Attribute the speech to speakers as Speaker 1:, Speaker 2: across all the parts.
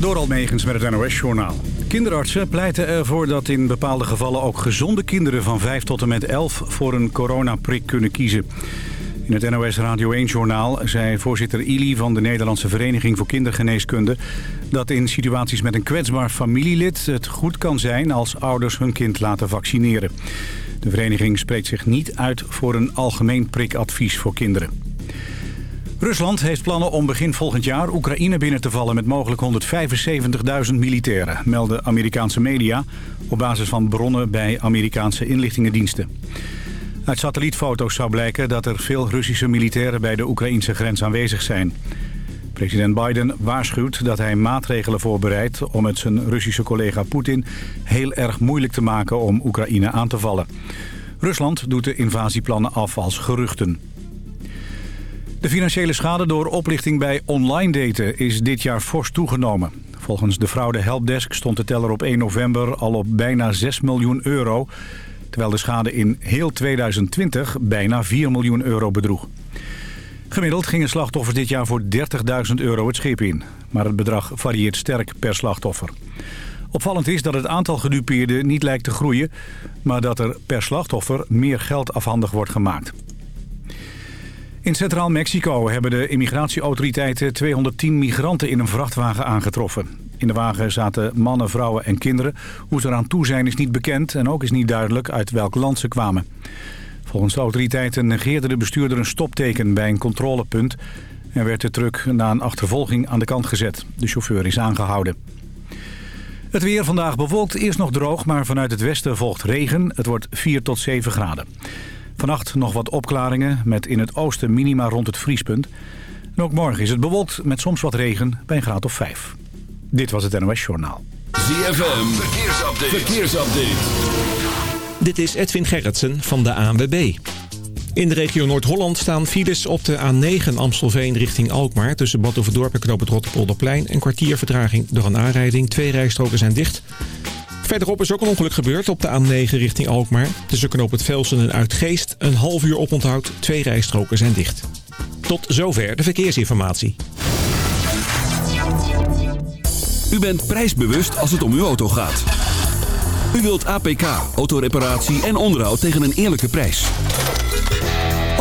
Speaker 1: Door Almegens met het NOS-journaal. Kinderartsen pleiten ervoor dat in bepaalde gevallen ook gezonde kinderen van 5 tot en met 11 voor een coronaprik kunnen kiezen. In het NOS Radio 1-journaal zei voorzitter Ili van de Nederlandse Vereniging voor Kindergeneeskunde... dat in situaties met een kwetsbaar familielid het goed kan zijn als ouders hun kind laten vaccineren. De vereniging spreekt zich niet uit voor een algemeen prikadvies voor kinderen. Rusland heeft plannen om begin volgend jaar Oekraïne binnen te vallen met mogelijk 175.000 militairen, melden Amerikaanse media op basis van bronnen bij Amerikaanse inlichtingendiensten. Uit satellietfoto's zou blijken dat er veel Russische militairen bij de Oekraïnse grens aanwezig zijn. President Biden waarschuwt dat hij maatregelen voorbereidt om het zijn Russische collega Poetin heel erg moeilijk te maken om Oekraïne aan te vallen. Rusland doet de invasieplannen af als geruchten. De financiële schade door oplichting bij online daten is dit jaar fors toegenomen. Volgens de fraude helpdesk stond de teller op 1 november al op bijna 6 miljoen euro... terwijl de schade in heel 2020 bijna 4 miljoen euro bedroeg. Gemiddeld gingen slachtoffers dit jaar voor 30.000 euro het schip in. Maar het bedrag varieert sterk per slachtoffer. Opvallend is dat het aantal gedupeerden niet lijkt te groeien... maar dat er per slachtoffer meer geld afhandig wordt gemaakt. In Centraal Mexico hebben de immigratieautoriteiten 210 migranten in een vrachtwagen aangetroffen. In de wagen zaten mannen, vrouwen en kinderen. Hoe ze eraan toe zijn is niet bekend en ook is niet duidelijk uit welk land ze kwamen. Volgens de autoriteiten negeerde de bestuurder een stopteken bij een controlepunt... en werd de truck na een achtervolging aan de kant gezet. De chauffeur is aangehouden. Het weer vandaag bewolkt, eerst nog droog, maar vanuit het westen volgt regen. Het wordt 4 tot 7 graden. Vannacht nog wat opklaringen met in het oosten minima rond het vriespunt. En ook morgen is het bewolkt met soms wat regen bij een graad of 5. Dit was het NOS Journaal.
Speaker 2: ZFM, verkeersupdate. verkeersupdate.
Speaker 3: Dit is Edwin Gerritsen van de ANWB. In de regio Noord-Holland staan files op de A9 Amstelveen richting Alkmaar... tussen Badhoevedorp en Knoop het Rotterpolderplein. Een kwartier vertraging door een aanrijding. Twee rijstroken zijn dicht. Verderop is ook een ongeluk gebeurd op de A9 richting Alkmaar. Tussen knoop het Velsen en Uitgeest. Een half uur oponthoud, twee rijstroken zijn dicht. Tot zover de verkeersinformatie.
Speaker 2: U bent prijsbewust als het om uw auto gaat. U wilt APK, autoreparatie en onderhoud tegen een eerlijke prijs.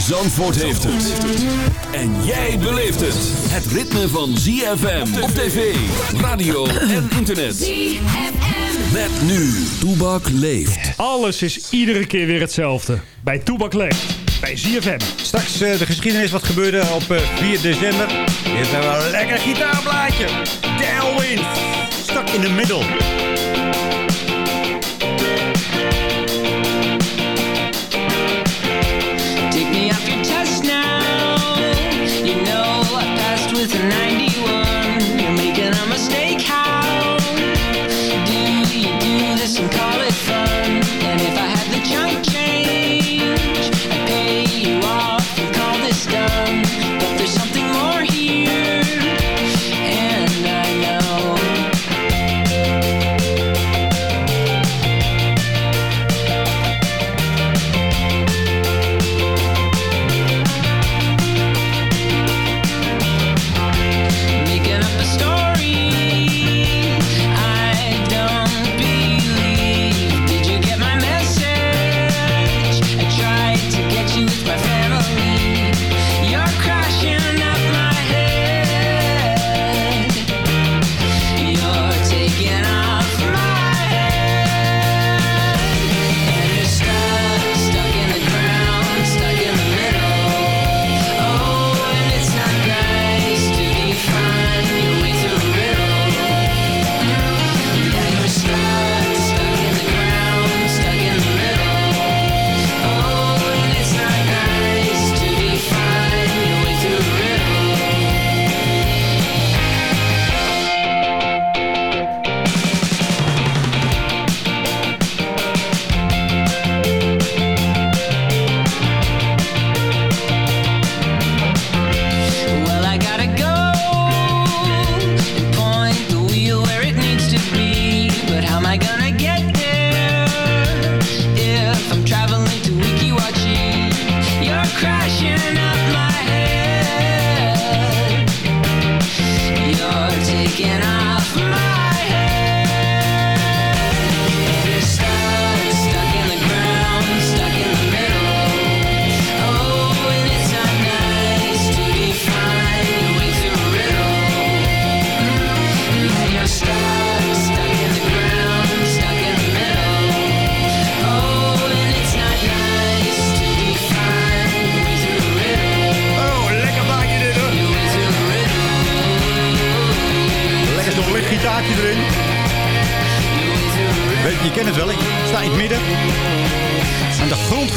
Speaker 2: Zandvoort heeft het. En jij beleeft het. Het ritme van ZFM op tv, radio en internet. ZFM. Met nu, Toebak leeft.
Speaker 4: Alles is iedere keer weer hetzelfde. Bij Toebak leeft. Bij ZFM.
Speaker 5: Straks uh, de geschiedenis wat gebeurde op uh, 4 december. Dit is een lekker gitaarplaatje. Tailwind. Stak in de middel.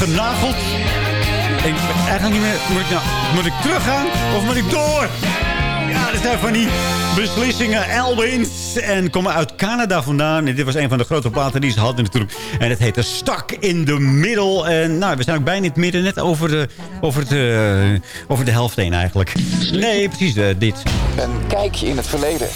Speaker 5: Genageld. Ik eigenlijk niet meer... Moet ik, nou, moet ik teruggaan of moet ik door? Ja, dat zijn van die beslissingen. Elwins. En komen uit Canada vandaan. En dit was een van de grote platen die ze hadden natuurlijk. En het heette Stak in de Middel. En nou, we zijn ook bijna in het midden. Net over de, over de, over de helft heen eigenlijk. Nee, precies eh, dit.
Speaker 6: Een kijkje in het verleden.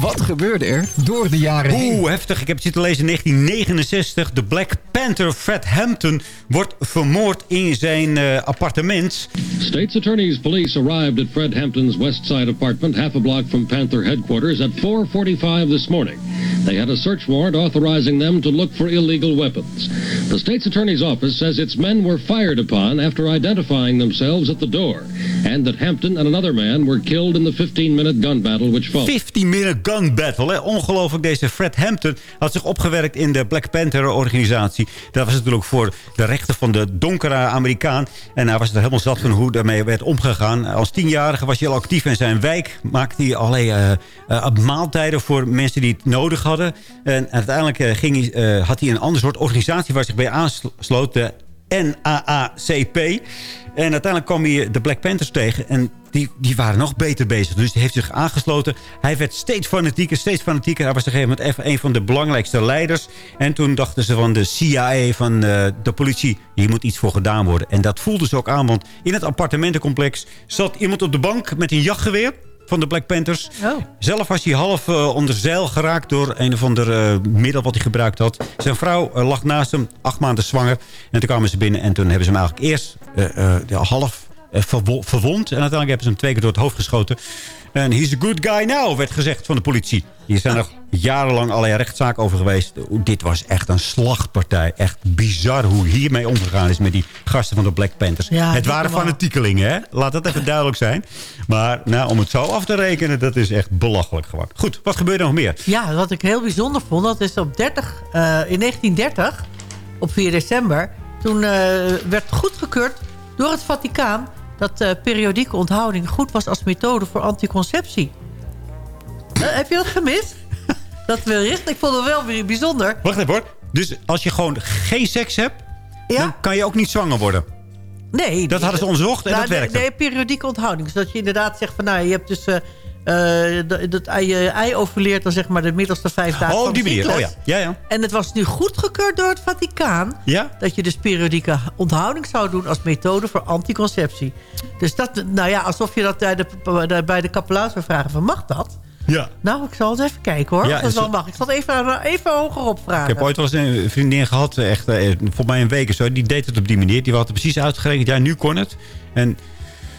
Speaker 6: Wat gebeurde er door de jaren heen?
Speaker 5: Oeh, heftig. Ik heb het zitten lezen in 1969. De Black Panther Fred Hampton wordt vermoord in zijn eh, appartement.
Speaker 7: State's Attorney's police arrived at Fred Hampton's West Side apartment, half a block from Panther headquarters, at 4:45 this morning. They had a search warrant authorizing them to look for illegal weapons. The state's attorney's office says its men were fired upon after identifying themselves at the door, and that Hampton and another man were killed in the 15-minute gun battle which followed.
Speaker 5: 15 minute gun battle. Hè? Ongelooflijk, deze Fred Hampton had zich opgewerkt in de Black Panther organisatie. Dat was natuurlijk voor de rechten van de donkere Amerikaan. En hij was er helemaal zat van hoe daarmee werd omgegaan. Als tienjarige was hij al actief in zijn wijk. Maakte hij allerlei eh, eh, maaltijden voor mensen die het nodig hadden. En uiteindelijk eh, ging hij, had hij een ander soort organisatie waar hij zich bij aansloot. De NAACP. En uiteindelijk kwam hij de Black Panthers tegen. En die, die waren nog beter bezig. Dus die heeft zich aangesloten. Hij werd steeds fanatieker, steeds fanatieker. Hij was op een gegeven moment een van de belangrijkste leiders. En toen dachten ze van de CIA, van de politie... hier moet iets voor gedaan worden. En dat voelden ze ook aan. Want in het appartementencomplex zat iemand op de bank met een jachtgeweer van de Black Panthers.
Speaker 8: Oh.
Speaker 5: Zelf was hij half eh, onder zeil geraakt door een of ander eh, middel wat hij gebruikt had. Zijn vrouw eh, lag naast hem, acht maanden zwanger. En toen kwamen ze binnen en toen hebben ze hem eigenlijk eerst half verwo- verwond. En uiteindelijk hebben ze hem twee keer door het hoofd geschoten. En he's a good guy now, werd gezegd van de politie. Hier zijn nog jarenlang allerlei rechtszaken over geweest. Dit was echt een slagpartij. Echt bizar hoe hiermee omgegaan is met die gasten van de Black Panthers.
Speaker 8: Ja,
Speaker 5: het waren fanatiekelingen, hè? Laat dat even duidelijk zijn. Maar nou, om het zo af te rekenen, dat is echt belachelijk gewoon. Goed, wat gebeurde er nog meer?
Speaker 8: Ja, wat ik heel bijzonder vond, dat is op 30, eh, in 1930, op 4 december... toen eh, werd goedgekeurd door het Vaticaan... dat eh, periodieke onthouding goed was als methode voor anticonceptie. Eh, heb je dat gemist? dat wellicht. Ik vond het wel weer bijzonder.
Speaker 5: Wacht even hoor. Dus als je gewoon geen seks hebt,
Speaker 8: Ja?
Speaker 5: dan kan je ook niet zwanger worden.
Speaker 8: Nee.
Speaker 5: Dat hadden ze onderzocht en
Speaker 8: Nou,
Speaker 5: dat werkte.
Speaker 8: Nee, periodieke onthouding. Dus dat je inderdaad zegt van... nou, je hebt dus... eh, dat- dat ei, je ei overleert dan zeg maar de middelste vijf dagen
Speaker 5: Oh, op
Speaker 8: de
Speaker 5: die manier. Oh ja. Ja, ja.
Speaker 8: En het was nu goedgekeurd door het Vaticaan...
Speaker 5: Ja?
Speaker 8: dat je dus periodieke onthouding zou doen... als methode voor anticonceptie. Dus dat, nou ja, alsof je dat bij de, bij de kapelaan zou vragen van... mag dat?
Speaker 5: Ja.
Speaker 8: Nou, ik zal eens even kijken hoor.
Speaker 5: Ja,
Speaker 8: dat
Speaker 5: is
Speaker 8: wel mag. Ik zal het even, even hogerop vragen.
Speaker 5: Ik heb ooit wel eens een vriendin gehad, echt, eh, voor mij een week of zo. Die deed het op die manier. Die had het precies uitgerekend. Ja, nu kon het. En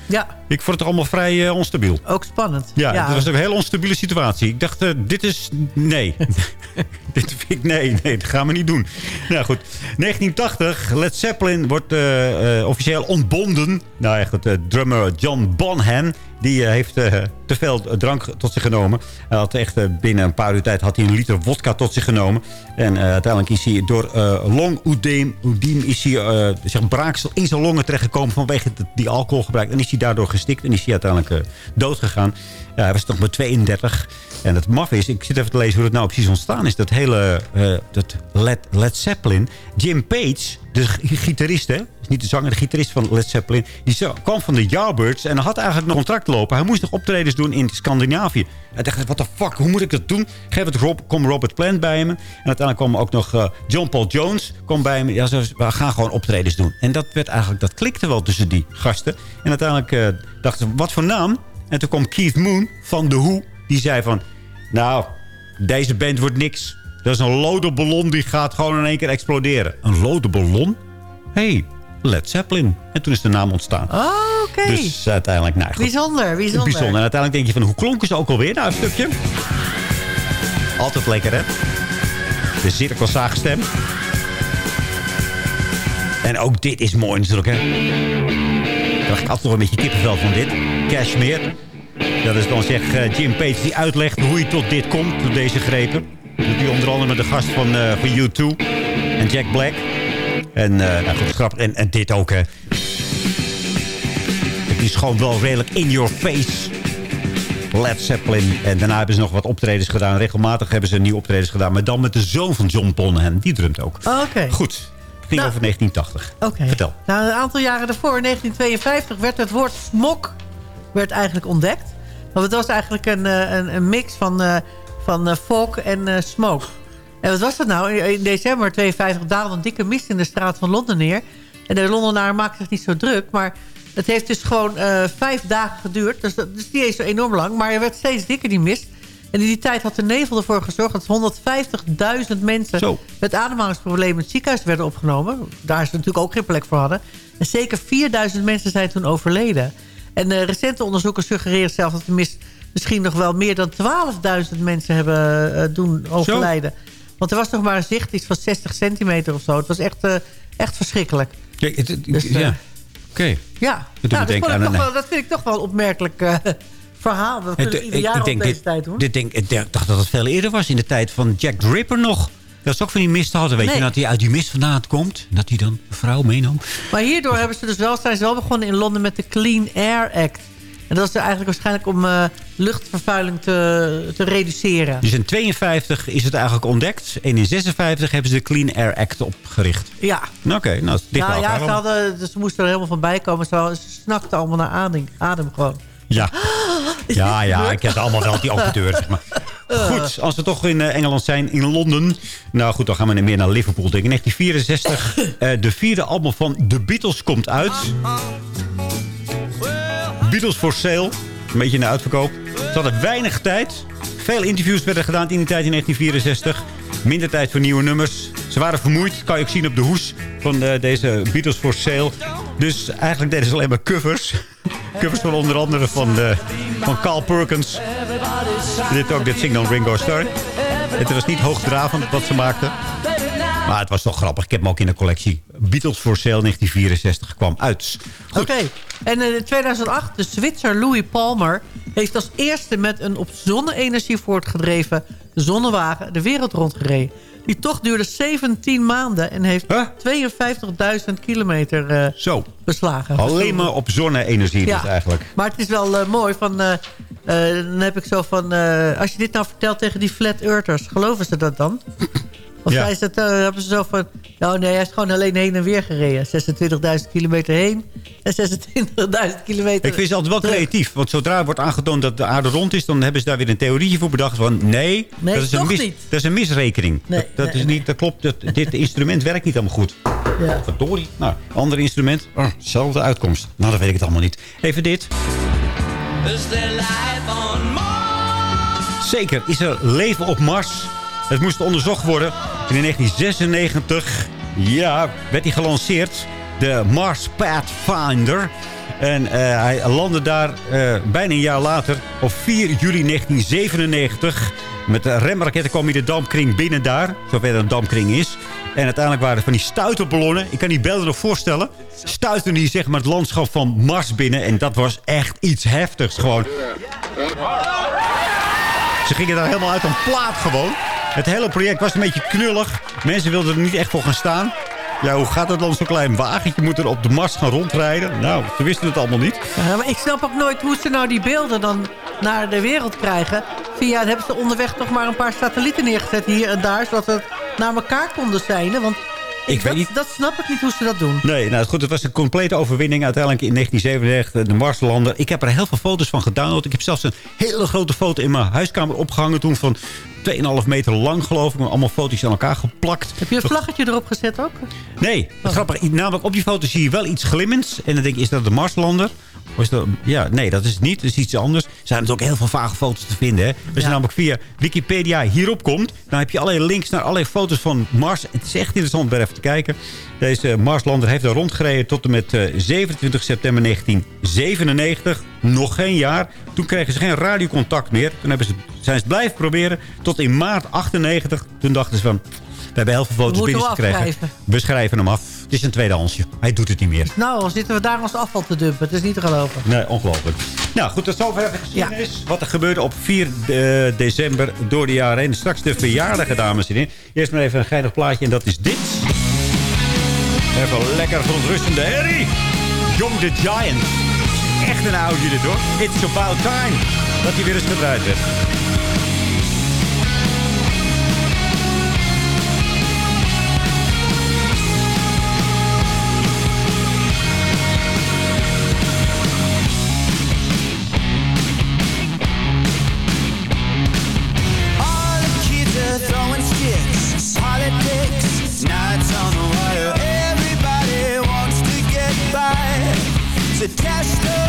Speaker 8: Ja,
Speaker 5: ik vond het allemaal vrij eh, onstabiel.
Speaker 8: ook spannend.
Speaker 5: Ja, het was een hele onstabiele situatie. Ik dacht, eh, dit is... Nee. dit vind ik... Nee, nee, dat gaan we niet doen. Nou goed. 1980. Led Zeppelin wordt eh, officieel ontbonden. Nou echt, de drummer John Bonham... Die heeft te veel drank tot zich genomen. Hij had echt binnen een paar uur tijd had hij een liter vodka tot zich genomen. En uiteindelijk is hij door eh longoedeem oedeem is hij, zeg, braaksel in zijn longen terechtgekomen vanwege die alcoholgebruik. En is hij daardoor gestikt en is hij uiteindelijk eh, dood gegaan. Hij was nog maar 32. En het maf is, ik zit even te lezen hoe het nou precies ontstaan is. Dat hele eh, dat Led, Led Zeppelin. Jim Page, de gitarist? Niet de zanger, de gitarist van Led Zeppelin. Die kwam van de Yardbirds en had eigenlijk nog contract lopen. Hij moest nog optredens doen in Scandinavië. Hij dacht, what the fuck, hoe moet ik dat doen? Geef het Rob, kom Robert Plant bij me. En uiteindelijk kwam ook nog eh, John Paul Jones kwam bij me. Ja, ze, we gaan gewoon optredens doen. En dat werd eigenlijk, dat klikte wel tussen die gasten. En uiteindelijk eh, dachten ze, wat voor naam? En toen kwam Keith Moon van The Who. Die zei van, nou, deze band wordt niks. Dat is een lode ballon die gaat gewoon in één keer exploderen. Een lode ballon? Hey, Led Zeppelin. En toen is de naam ontstaan.
Speaker 8: Oh, oké.
Speaker 5: Dus uiteindelijk, nou goed.
Speaker 8: Bijzonder, bijzonder.
Speaker 5: Bijzonder. En uiteindelijk denk je van, hoe klonken ze ook alweer? Nou, een stukje. Altijd lekker, hè? De cirkelsaagstem. En ook dit is mooi natuurlijk, hè? Daar krijg ik altijd nog een beetje kippenvel van dit. Cashmere. Dat is dan zeg eh, Jim Page die uitlegt hoe je tot dit komt, tot deze grepen. Dat doet hij onder andere met de gast van, eh, van U2 en Jack Black. En, eh nou goed, grappig. En, en dit ook, hè. Het is gewoon wel redelijk in your face. Led Zeppelin. En daarna hebben ze nog wat optredens gedaan. Regelmatig hebben ze nieuwe optredens gedaan. Maar dan met de zoon van John Bonham. Die drumt ook.
Speaker 8: Oké.
Speaker 5: Goed. Het ging
Speaker 8: Nou.
Speaker 5: over 1980.
Speaker 8: Oké.
Speaker 5: Vertel.
Speaker 8: Nou, een aantal jaren daarvoor, in 1952, werd het woord smok werd eigenlijk ontdekt. Want het was eigenlijk een, eh, een, een mix van, eh, van folk en smoke. En wat was dat nou? In, december 52 daalde een dikke mist in de straat van Londen neer. En de Londenaren maakten zich niet zo druk. Maar het heeft dus gewoon eh, vijf dagen geduurd. Dus dat is niet eens zo enorm lang. Maar er werd steeds dikker, die mist. En in die tijd had de nevel ervoor gezorgd... dat 150.000 mensen
Speaker 5: Zo.
Speaker 8: met ademhalingsproblemen in het ziekenhuis werden opgenomen. Daar ze natuurlijk ook geen plek voor hadden. En zeker 4000 mensen zijn toen overleden. En eh, recente onderzoeken suggereren zelfs dat de mist misschien nog wel meer dan 12.000 mensen hebben eh, doen overlijden. Want er was nog maar een zicht, iets van 60 centimeter of zo. Het was echt, eh, echt verschrikkelijk.
Speaker 5: Ja, het- het-
Speaker 8: Dus, eh,
Speaker 5: ja. Oké.
Speaker 8: Ja, nou, dat,
Speaker 5: denken
Speaker 8: vond ik
Speaker 5: aan
Speaker 8: toch wel, dat vind ik toch wel een opmerkelijk eh, verhaal. Dat ieder jaar op deze
Speaker 5: dit,
Speaker 8: tijd doen.
Speaker 5: dit denk, ik dacht dat het veel eerder was. In de tijd van Jack the Ripper nog. Dat is ook van die mist hadden. Weet
Speaker 8: Nee.
Speaker 5: je, dat hij uit die mist vandaan komt. Dat hij dan een vrouw meenam.
Speaker 8: Maar hierdoor hebben ze dus wel, zijn ze wel begonnen in Londen met de Clean Air Act. En dat is eigenlijk waarschijnlijk om eh, luchtvervuiling te, te reduceren.
Speaker 5: Dus in 52 is het eigenlijk ontdekt. En in 56 hebben ze de Clean Air Act opgericht.
Speaker 8: Ja,
Speaker 5: Oké, nou, is dicht
Speaker 8: nou,
Speaker 5: bij
Speaker 8: ja
Speaker 5: elkaar
Speaker 8: ze, hadden, dus ze moesten er helemaal van bij komen. Ze, ze snakten allemaal naar adem, adem gewoon.
Speaker 5: Ja. Ja, ja, ik heb allemaal wel die open deur. Zeg maar.
Speaker 8: Eh.
Speaker 5: Goed, als we toch in eh, Engeland zijn, in Londen. Nou goed, dan gaan we meer naar Liverpool. Denk ik. In 1964, eh, de vierde album van The Beatles komt uit. Beatles for Sale. Een beetje in uitverkoop. Ze hadden weinig tijd. Veel interviews werden gedaan in die tijd in 1964. Minder tijd voor nieuwe nummers. Ze waren vermoeid, kan je ook zien op de hoes van eh, deze Beatles for Sale. Dus eigenlijk deden ze alleen maar covers. covers van onder andere van, eh, van Carl Perkins. Dit ook, dit Don't Ringo Starr. Het was niet hoogdravend wat ze maakten. Maar het was toch grappig. Ik heb hem ook in de collectie. Beatles for Sale 1964 kwam uit.
Speaker 8: Oké. En in 2008, de Zwitser Louis Palmer... heeft als eerste met een op zonne-energie voortgedreven zonnewagen... de wereld rondgereden. Die tocht duurde 17 maanden en heeft
Speaker 5: Huh?
Speaker 8: 52.000 kilometer eh,
Speaker 5: Zo.
Speaker 8: beslagen.
Speaker 5: Alleen maar op zonne-energie dus eigenlijk.
Speaker 8: Maar het is wel eh, mooi. Van, eh, eh, dan heb ik zo van... eh, als je dit nou vertelt tegen die flat earthers... geloven ze dat dan? Of is het, eh, hebben ze zo van... Nou nee, hij is gewoon alleen heen en weer gereden. 26.000 kilometer heen en 26.000 kilometer
Speaker 5: Ik vind ze altijd wel
Speaker 8: terug.
Speaker 5: creatief. Want zodra wordt aangetoond dat de aarde rond is... dan hebben ze daar weer een theorietje voor bedacht. Van nee,
Speaker 8: Nee,
Speaker 5: dat, is een mis,
Speaker 8: niet.
Speaker 5: dat is een misrekening.
Speaker 8: Nee,
Speaker 5: dat dat,
Speaker 8: nee,
Speaker 5: is
Speaker 8: nee.
Speaker 5: niet, dat klopt. Dat, dit instrument werkt niet helemaal goed.
Speaker 8: Ja.
Speaker 5: Verdorie. Nou, ander instrument. Oh, zelfde uitkomst. Nou, dan weet ik het allemaal niet. Even dit. Zeker, is er leven op Mars? Het moest onderzocht worden. En in 1996 ja, werd hij gelanceerd. De Mars Pathfinder. En eh, hij landde daar eh, bijna een jaar later op 4 juli 1997. Met de remraketten kwam hij de dampkring binnen daar. Zover er een dampkring is. En uiteindelijk waren er van die stuiterballonnen. Ik kan die beelden nog voorstellen. Stuiten die zeg maar het landschap van Mars binnen. En dat was echt iets heftigs gewoon. Ze gingen daar helemaal uit een plaat gewoon. Het hele project was een beetje knullig. Mensen wilden er niet echt voor gaan staan. Ja, hoe gaat het dan? Zo'n klein wagentje moet er op de Mars gaan rondrijden. Nou, ze wisten het allemaal niet.
Speaker 8: Ja, maar ik snap ook nooit hoe ze nou die beelden dan naar de wereld krijgen. Via, hebben ze onderweg nog maar een paar satellieten neergezet hier en daar... zodat we naar elkaar konden zijn. Want
Speaker 5: Ik
Speaker 8: dat,
Speaker 5: weet niet.
Speaker 8: dat snap ik niet hoe ze dat doen.
Speaker 5: Nee, nou goed, het was een complete overwinning uiteindelijk in 1997. De Marslander. Ik heb er heel veel foto's van gedownload. Ik heb zelfs een hele grote foto in mijn huiskamer opgehangen toen van 2,5 meter lang geloof ik. Met allemaal foto's aan elkaar geplakt.
Speaker 8: Heb je een vlaggetje erop gezet ook?
Speaker 5: Nee, grappig. Namelijk op die foto zie je wel iets glimmends. En dan denk je, is dat de Marslander? Dat, ja, nee, dat is het niet. Dat is iets anders. Er zijn natuurlijk heel veel vage foto's te vinden. Hè? Als je namelijk via Wikipedia hierop komt... dan heb je allerlei links naar allerlei foto's van Mars. Het is echt interessant om er even te kijken. Deze Marslander heeft daar rondgereden tot en met eh, 27 september 1997. Nog geen jaar. Toen kregen ze geen radiocontact meer. Toen hebben ze, zijn ze blijven proberen tot in maart 98. Toen dachten ze van... We hebben heel veel foto's binnengekregen. We schrijven hem af. Het is een tweedehandsje. Hij doet het niet meer.
Speaker 8: Nou, dan zitten we daar ons afval te dumpen. Het is niet te geloven.
Speaker 5: Nee, ongelooflijk. Nou goed, tot zover even geschiedenis. Wat er gebeurde op 4 eh, december door de jaren heen. Straks de verjaardagen, dames en heren. Eerst maar even een geinig plaatje en dat is dit. Even lekker verontrustende herrie. Young the Giant. Echt een oudje dit hoor. It's about time. dat hij weer eens gedraaid werd.
Speaker 9: It's a test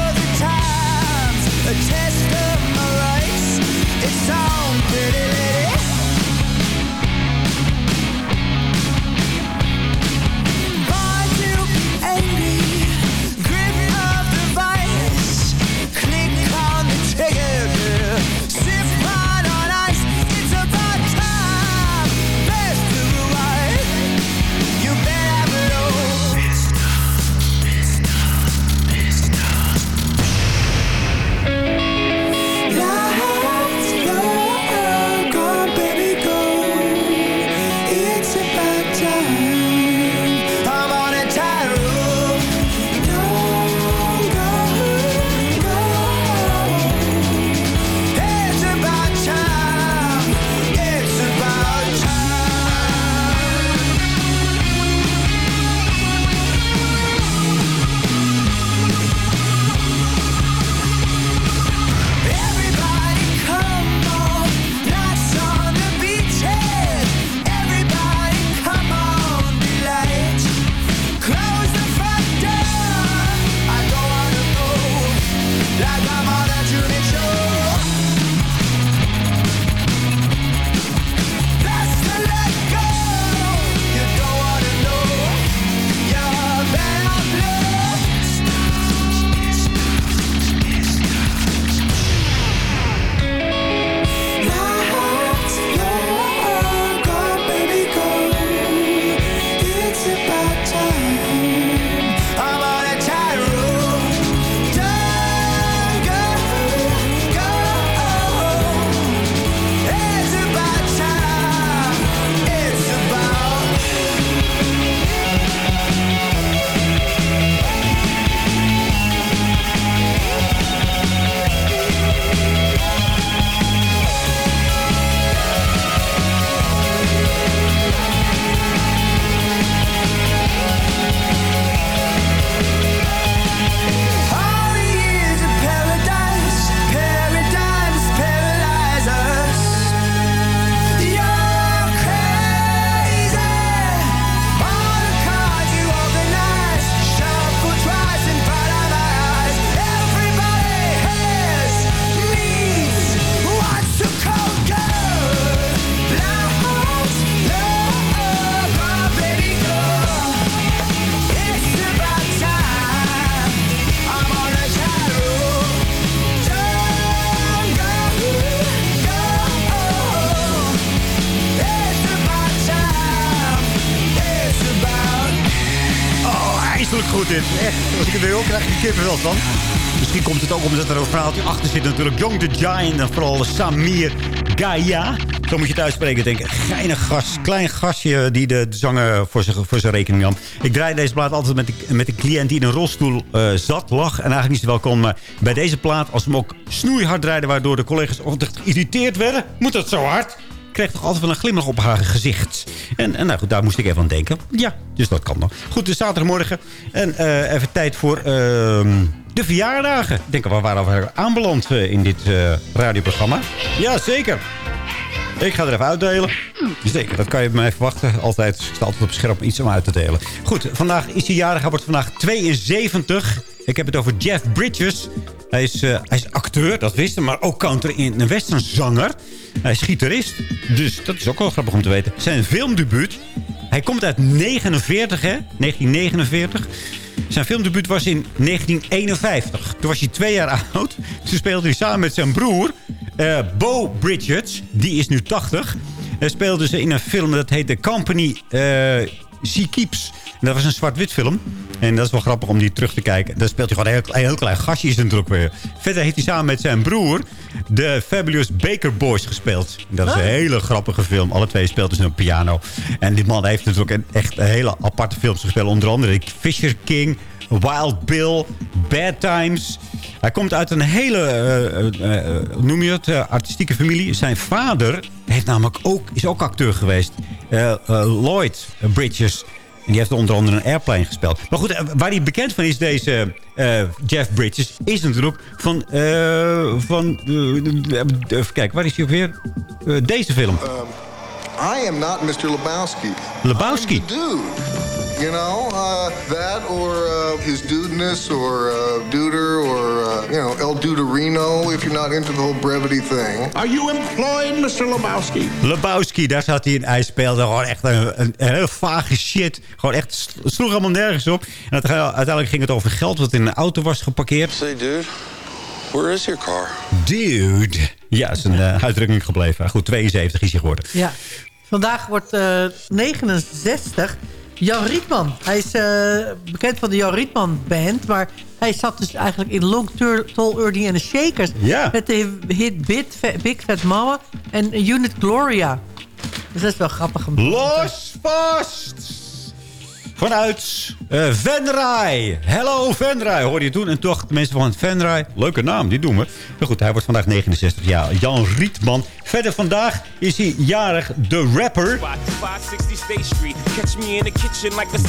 Speaker 5: kippenvel van. Misschien komt het ook omdat er een verhaaltje achter zit natuurlijk. Young the Giant en vooral Samir Gaia. Zo moet je het uitspreken, denk ik. Geinig gas, klein gasje die de zanger voor zijn, voor zijn rekening nam. Ik draai deze plaat altijd met, de, met een cliënt die in een rolstoel eh, zat, lag. En eigenlijk niet zo wel kon. Maar bij deze plaat, als we hem ook snoeihard draaiden... waardoor de collega's altijd geïrriteerd werden. Moet dat zo hard? Kreeg toch altijd wel een glimlach op haar gezicht. En, en nou goed, daar moest ik even aan denken. Ja, dus dat kan nog. Goed, dus zaterdagmorgen. En eh, even tijd voor ehm, de verjaardagen. Ik denk, waar waren we aanbeland eh, in dit eh, radioprogramma? Ja, zeker. Ik ga er even uitdelen. Zeker, dat kan je bij mij verwachten. Altijd, ik sta altijd op scherp om iets om uit te delen. Goed, vandaag is hij jarig. Hij wordt vandaag 72. Ik heb het over Jeff Bridges. Hij is, hij is acteur, dat wisten, maar ook country in een western zanger. Hij is gitarist, dus dat is ook wel grappig om te weten. Zijn filmdebuut, hij komt uit 49, hè? 1949. Zijn filmdebuut was in 1951. Toen was hij twee jaar oud. Toen speelde hij samen met zijn broer, eh, Bo Bridges. Die is nu 80. Hij speelde ze in een film dat heet The Company eh She Keeps. En dat was een zwart-wit film. En dat is wel grappig om die terug te kijken. Daar speelt hij gewoon een heel, heel klein gastje is het natuurlijk weer. Verder heeft hij samen met zijn broer de Fabulous Baker Boys gespeeld. Dat is een hele grappige film. Alle twee speelden ze een piano. En die man heeft natuurlijk een, echt een hele aparte films gespeeld. Onder andere Fisher King, Wild Bill, Bad Times. Hij komt uit een hele, hoe noem je het, artistieke familie. Zijn vader heeft namelijk ook, is ook acteur geweest. Eh, eh, Lloyd Bridges. En die heeft onder andere een airplane gespeeld. Maar goed, eh, waar hij bekend van is, deze Jeff Bridges... is natuurlijk van... eh, van eh, even kijken, waar is hij ook weer? Deze film.
Speaker 10: I am not Mr. Lebowski.
Speaker 5: Lebowski.
Speaker 10: Dude. You know, uh, that or uh, his dudeness or uh, duder or, uh, you know, El Duderino if you're not into the whole brevity thing.
Speaker 11: Are you employed, Mr. Lebowski?
Speaker 5: Lebowski, daar zat hij in. Hij speelde gewoon echt een, een, een heel vage shit. Gewoon echt, sloeg helemaal nergens op. En uiteindelijk ging het over geld wat in een auto was geparkeerd.
Speaker 10: Say, dude, where is your car?
Speaker 5: Dude. Ja, is een eh, uitdrukking gebleven. Goed, 72 is hij geworden.
Speaker 8: Ja. Vandaag wordt eh 69 Jan Rietman. Hij is eh, bekend van de Jan Rietman Band. Maar hij zat dus eigenlijk in Long Tall Ernie en de Shakers.
Speaker 5: Ja.
Speaker 8: Met de hit Bit, Fa- Big Fat Mama en Unit Gloria. Dus dat is wel grappig.
Speaker 5: Los vast! Vanuit eh Venray. Hello Venray, hoorde je toen. En toch, de mensen van Venray, leuke naam, die doen we. Maar goed, hij wordt vandaag 69 jaar. Jan Rietman. Verder vandaag is hij jarig, de rapper.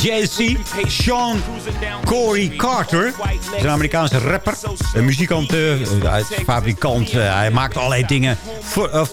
Speaker 5: Jay-Z, Sean Corey Carter. is een Amerikaanse rapper. Een muzikant, uit fabrikant. Eh, hij maakt allerlei dingen.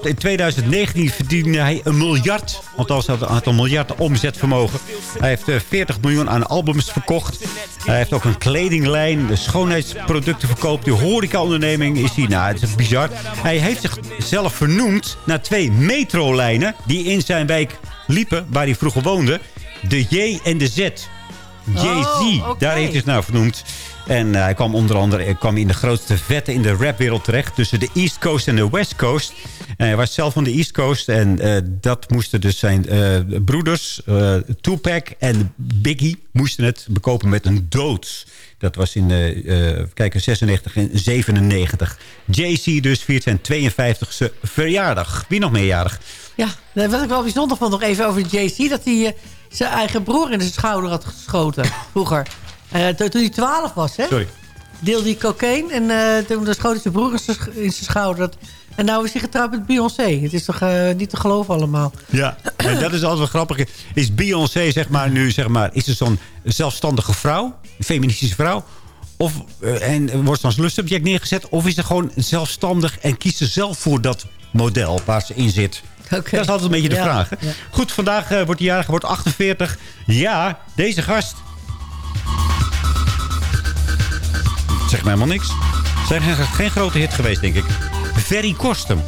Speaker 5: In 2019 verdiende hij een miljard. Althans, hij had een miljard omzetvermogen. Hij heeft eh, 40 miljoen aan albums verkocht. Hij heeft ook een kledinglijn. De schoonheidsproducten verkoopt. Die horecaonderneming is hij. Nou, het is bizar. Hij heeft zichzelf vernoemd naar twee metrolijnen... die in zijn wijk liepen, waar hij vroeger woonde. De J en de Z. Jay-Z,
Speaker 8: Oh,
Speaker 5: daar heeft hij het nou vernoemd. En eh, hij kwam onder andere hij kwam in de grootste vetten in de rapwereld terecht. Tussen de East Coast en de West Coast. Hij was zelf van de East Coast. En eh, dat moesten dus zijn eh, broeders, eh Tupac en Biggie... moesten het bekopen met een dood. Dat was in eh eh, kijk, 96 en 97. Jay-Z dus viert zijn 52e verjaardag. Wie nog meerjarig?
Speaker 8: Ja, wat ik wel bijzonder vond nog even over Jay-Z... dat hij eh, zijn eigen broer in de schouder had geschoten vroeger. Eh, to- toen hij 12 was, hè?
Speaker 5: Sorry.
Speaker 8: Deelde hij cocaïne en eh, toen schoot zijn broer in zijn schouder. En nou is hij getrouwd met Beyoncé. Het is toch eh, niet te geloven allemaal.
Speaker 5: Ja, en dat is altijd wel grappig. Is Beyoncé, zeg maar, nu, zeg maar, is het zo'n zelfstandige vrouw? Een feministische vrouw? Of, en wordt ze als lussobject neergezet? Of is ze gewoon zelfstandig en kiest ze zelf voor dat model waar ze in zit? Dat is altijd een beetje de
Speaker 8: Ja,
Speaker 5: vraag.
Speaker 8: ja.
Speaker 5: Goed, vandaag wordt hij jarig, wordt 48. Ja, deze gast. Zeg mij helemaal niks. Zijn geen, grote hit geweest, denk ik. Ferry Korsten.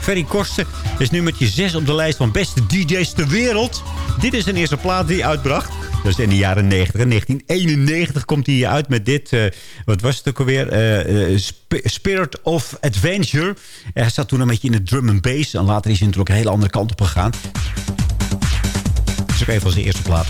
Speaker 5: Ferry Korsten is nummertje 6 op de lijst van beste DJ's ter wereld. Dit is zijn eerste plaat die hij uitbracht. Dat is in de jaren 90. In 1991 komt hij uit met dit. eh, wat was het ook alweer? Eh, eh, Sp- Spirit of Adventure. Hij zat toen een beetje in de drum and bass. En later is hij natuurlijk een hele andere kant op gegaan. Dat is ook even als eerste plaat.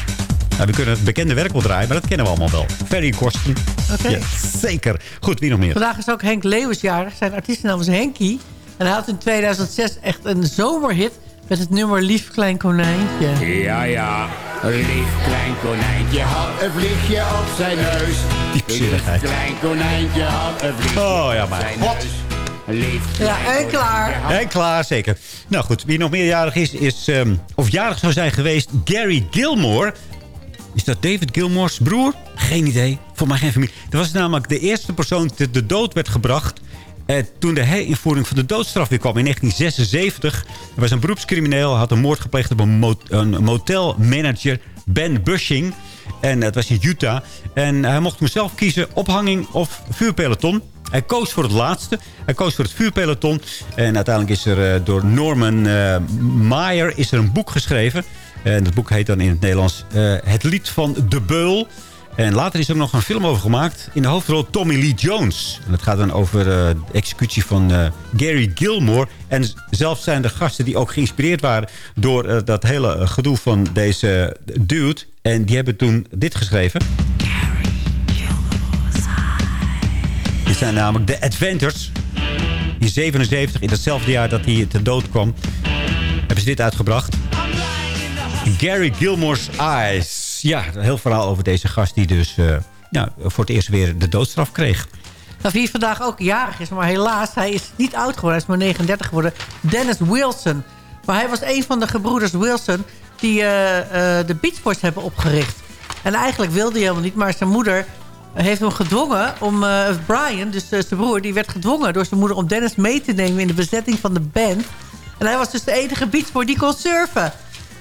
Speaker 5: Nou, we kunnen het bekende werk wel draaien, maar dat kennen we allemaal wel. Ferry Korsten.
Speaker 8: Oké.
Speaker 5: Ja, zeker. Goed, wie nog meer?
Speaker 8: Vandaag is ook Henk Leeuwens jarig. Zijn artiestennaam is Henkie. En hij had in 2006 echt een zomerhit... met het nummer Lief Klein Konijntje.
Speaker 11: Ja, ja. Een lief klein konijntje had een vliegje op zijn neus.
Speaker 5: Diepzinnigheid.
Speaker 11: Een klein konijntje had een vliegje
Speaker 5: Oh, ja,
Speaker 11: op
Speaker 5: maar
Speaker 11: zijn neus. Een lief
Speaker 8: Ja, en klaar.
Speaker 5: En klaar, zeker. Nou goed, wie nog meerjarig is, is ehm, of jarig zou zijn geweest, Gary Gilmore. Is dat David Gilmore's broer? Geen idee. Voor mij geen familie. Dat was namelijk de eerste persoon die de dood werd gebracht... Eh, toen de herinvoering van de doodstraf weer kwam in 1976. Er was een beroepscrimineel, had een moord gepleegd op een, mot een motelmanager, Ben Bushing. En het was in Utah. En hij mocht toen zelf kiezen, ophanging of vuurpeloton. Hij koos voor het laatste. Hij koos voor het vuurpeloton. En uiteindelijk is er eh, door Norman eh Meyer is er een boek geschreven. En dat boek heet dan in het Nederlands eh, Het lied van de beul. En later is er nog een film over gemaakt. In de hoofdrol Tommy Lee Jones. En het gaat dan over eh, de executie van eh, Gary Gilmore. En zelfs zijn er gasten die ook geïnspireerd waren... door dat hele gedoe van deze dude. En die hebben toen dit geschreven. Dit zijn namelijk de Adventures. In 77, in datzelfde jaar dat hij te dood kwam... hebben ze dit uitgebracht. Gary Gilmore's Eyes. Ja, een heel verhaal over deze gast die dus ja, voor het eerst weer de doodstraf kreeg.
Speaker 8: Nou, wie vandaag ook jarig is, maar helaas, hij is niet oud geworden. Hij is maar 39 geworden. Dennis Wilson. Maar hij was een van de gebroeders Wilson... die eh, eh, de Beach Boys hebben opgericht. En eigenlijk wilde hij helemaal niet, maar zijn moeder heeft hem gedwongen om... Brian, dus zijn broer, die werd gedwongen door zijn moeder... om Dennis mee te nemen in de bezetting van de band. En hij was dus de enige Beach Boy die kon surfen.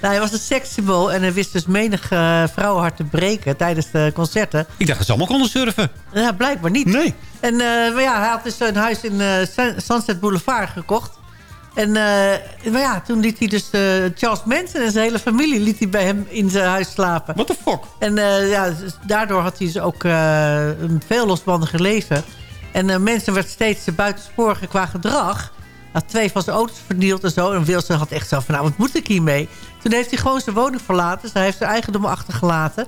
Speaker 8: Nou, hij was een sekssymbool en hij wist dus menig eh, vrouwenhart te breken tijdens de concerten.
Speaker 12: Ik dacht dat ze allemaal konden surfen.
Speaker 8: Ja, blijkbaar niet.
Speaker 12: Nee.
Speaker 8: En eh, maar ja, hij had dus een huis in eh, Sun- Sunset Boulevard gekocht. En eh, maar ja, toen liet hij dus Charles Manson en zijn hele familie liet hij bij hem in zijn huis slapen.
Speaker 12: What the fuck?
Speaker 8: En ja, daardoor had hij dus ook een veel losbandiger leven. En mensen werd steeds buitensporig qua gedrag. Had twee van zijn auto's vernield en zo. En Wilson had echt zo van, nou, wat moet ik hiermee? Toen heeft hij gewoon zijn woning verlaten. Dus hij heeft zijn eigendom achtergelaten.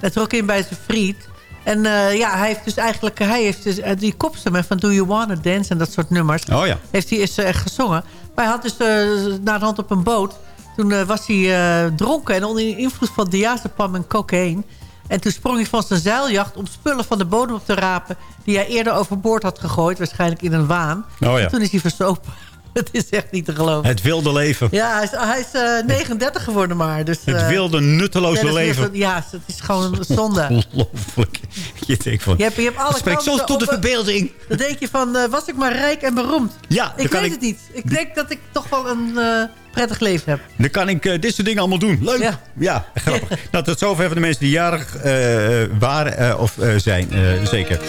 Speaker 8: Hij trok in bij zijn vriend. En eh, ja, hij heeft dus eigenlijk... Hij heeft dus, eh, die kopstem van Do You Wanna Dance en dat soort nummers...
Speaker 12: Oh ja.
Speaker 8: heeft hij is, echt gezongen. Maar hij had dus uh, na de hand op een boot... toen uh, was hij uh, dronken en onder invloed van diazepam en cocaïne. En toen sprong hij van zijn zeiljacht om spullen van de bodem op te rapen... die hij eerder overboord had gegooid, waarschijnlijk in een waan.
Speaker 12: Oh ja.
Speaker 8: En toen is hij verstopen. Het is echt niet te geloven.
Speaker 12: Het wilde leven.
Speaker 8: Ja, hij is, hij is uh, 39 geworden maar. Dus,
Speaker 12: het wilde, nutteloze
Speaker 8: ja,
Speaker 12: leven.
Speaker 8: ja, het is gewoon een zonde.
Speaker 12: Ongelooflijk. Je denkt van...
Speaker 8: Je hebt, je hebt alle
Speaker 12: spreekt zo tot de verbeelding.
Speaker 8: Dan denk je van, uh, was ik maar rijk en beroemd?
Speaker 12: Ja.
Speaker 8: Ik weet
Speaker 12: ik,
Speaker 8: het niet. Ik denk dat ik toch wel een uh, prettig leven heb.
Speaker 12: Dan kan ik uh, dit soort dingen allemaal doen. Leuk. Ja, ja grappig. nou, tot zover van de mensen die jarig uh, waren of zijn. zeker.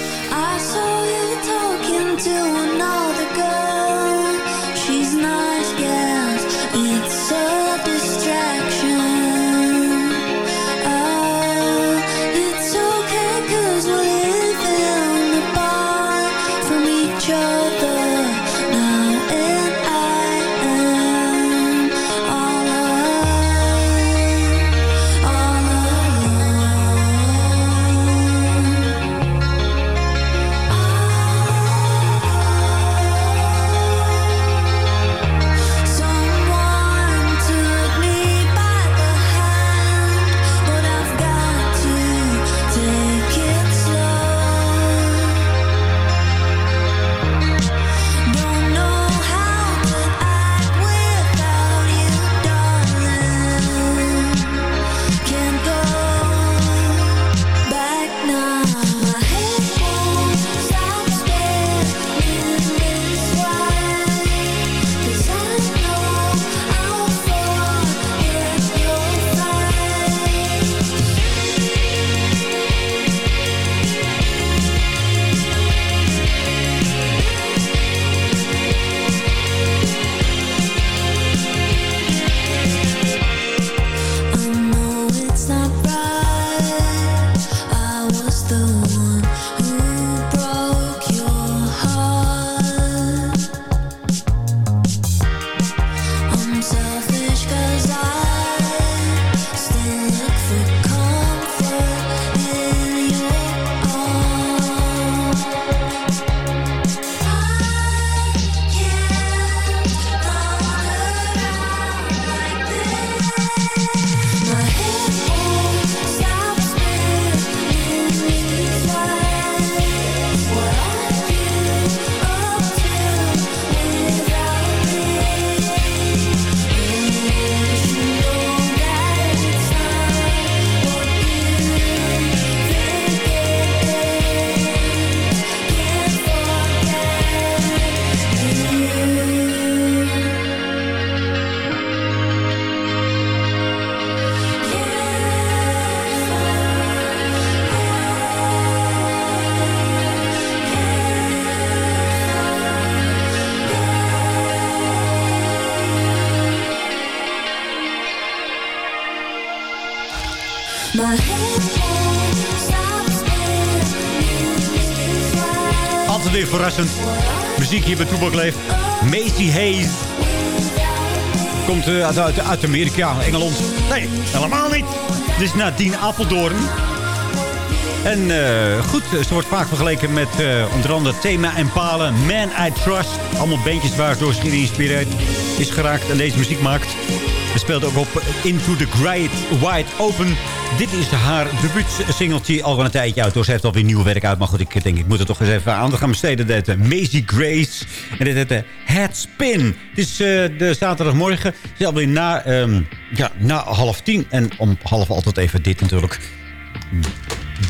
Speaker 12: Altijd weer verrassend. Muziek hier bij Toebak Leef. Macy Hayes. Komt uh, uit, uit, Amerika, Engeland. Nee, helemaal niet. Dit is Nadine Apeldoorn. En uh, goed, ze wordt vaak vergeleken met uh, onder andere Thema en Palen, Man I Trust. Allemaal bandjes waardoor ze geïnspireerd is geraakt en deze muziek maakt.
Speaker 5: Ze speelt ook op Into the Great Wide Open. Dit is haar debuutsingeltje al een tijdje uit. Door ze heeft alweer nieuw werk uit. Maar goed, ik denk ik moet er toch eens even aandacht gaan besteden. Dit heet Maisie Grace. En dit heet eh, Head Spin. Het is eh, de zaterdagmorgen. Het is alweer na, ehm, ja, na half tien. En om half altijd even dit natuurlijk.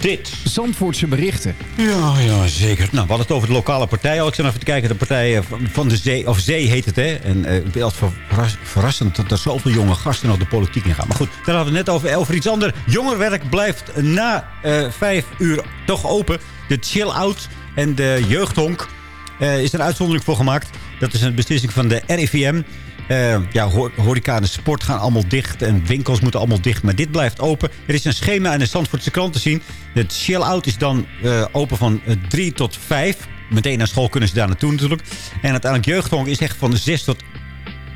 Speaker 5: Dit.
Speaker 6: Zandvoortse berichten.
Speaker 5: Ja, ja, zeker. Nou, we hadden het over de lokale partij al. Ik zit even te kijken. De partij eh, van- de Zee, of Zee heet het, hè. En eh, ik het altijd verras- verrassend dat er zoveel jonge gasten nog de politiek in gaan. Maar goed, daar hadden we het net over. Over iets anders. Jongerenwerk blijft na eh, vijf uur toch open. De chill-out en de jeugdhonk eh, is er een uitzondering voor gemaakt. Dat is een beslissing van de RIVM. Eh, ja, ho- horeca sport gaan allemaal dicht. En winkels moeten allemaal dicht. Maar dit blijft open. Er is een schema in de Zandvoortse krant te zien. Het chill-out is dan eh, open van 3 tot 5. Meteen naar school kunnen ze daar naartoe natuurlijk. En uiteindelijk jeugdhonk is echt van 6 tot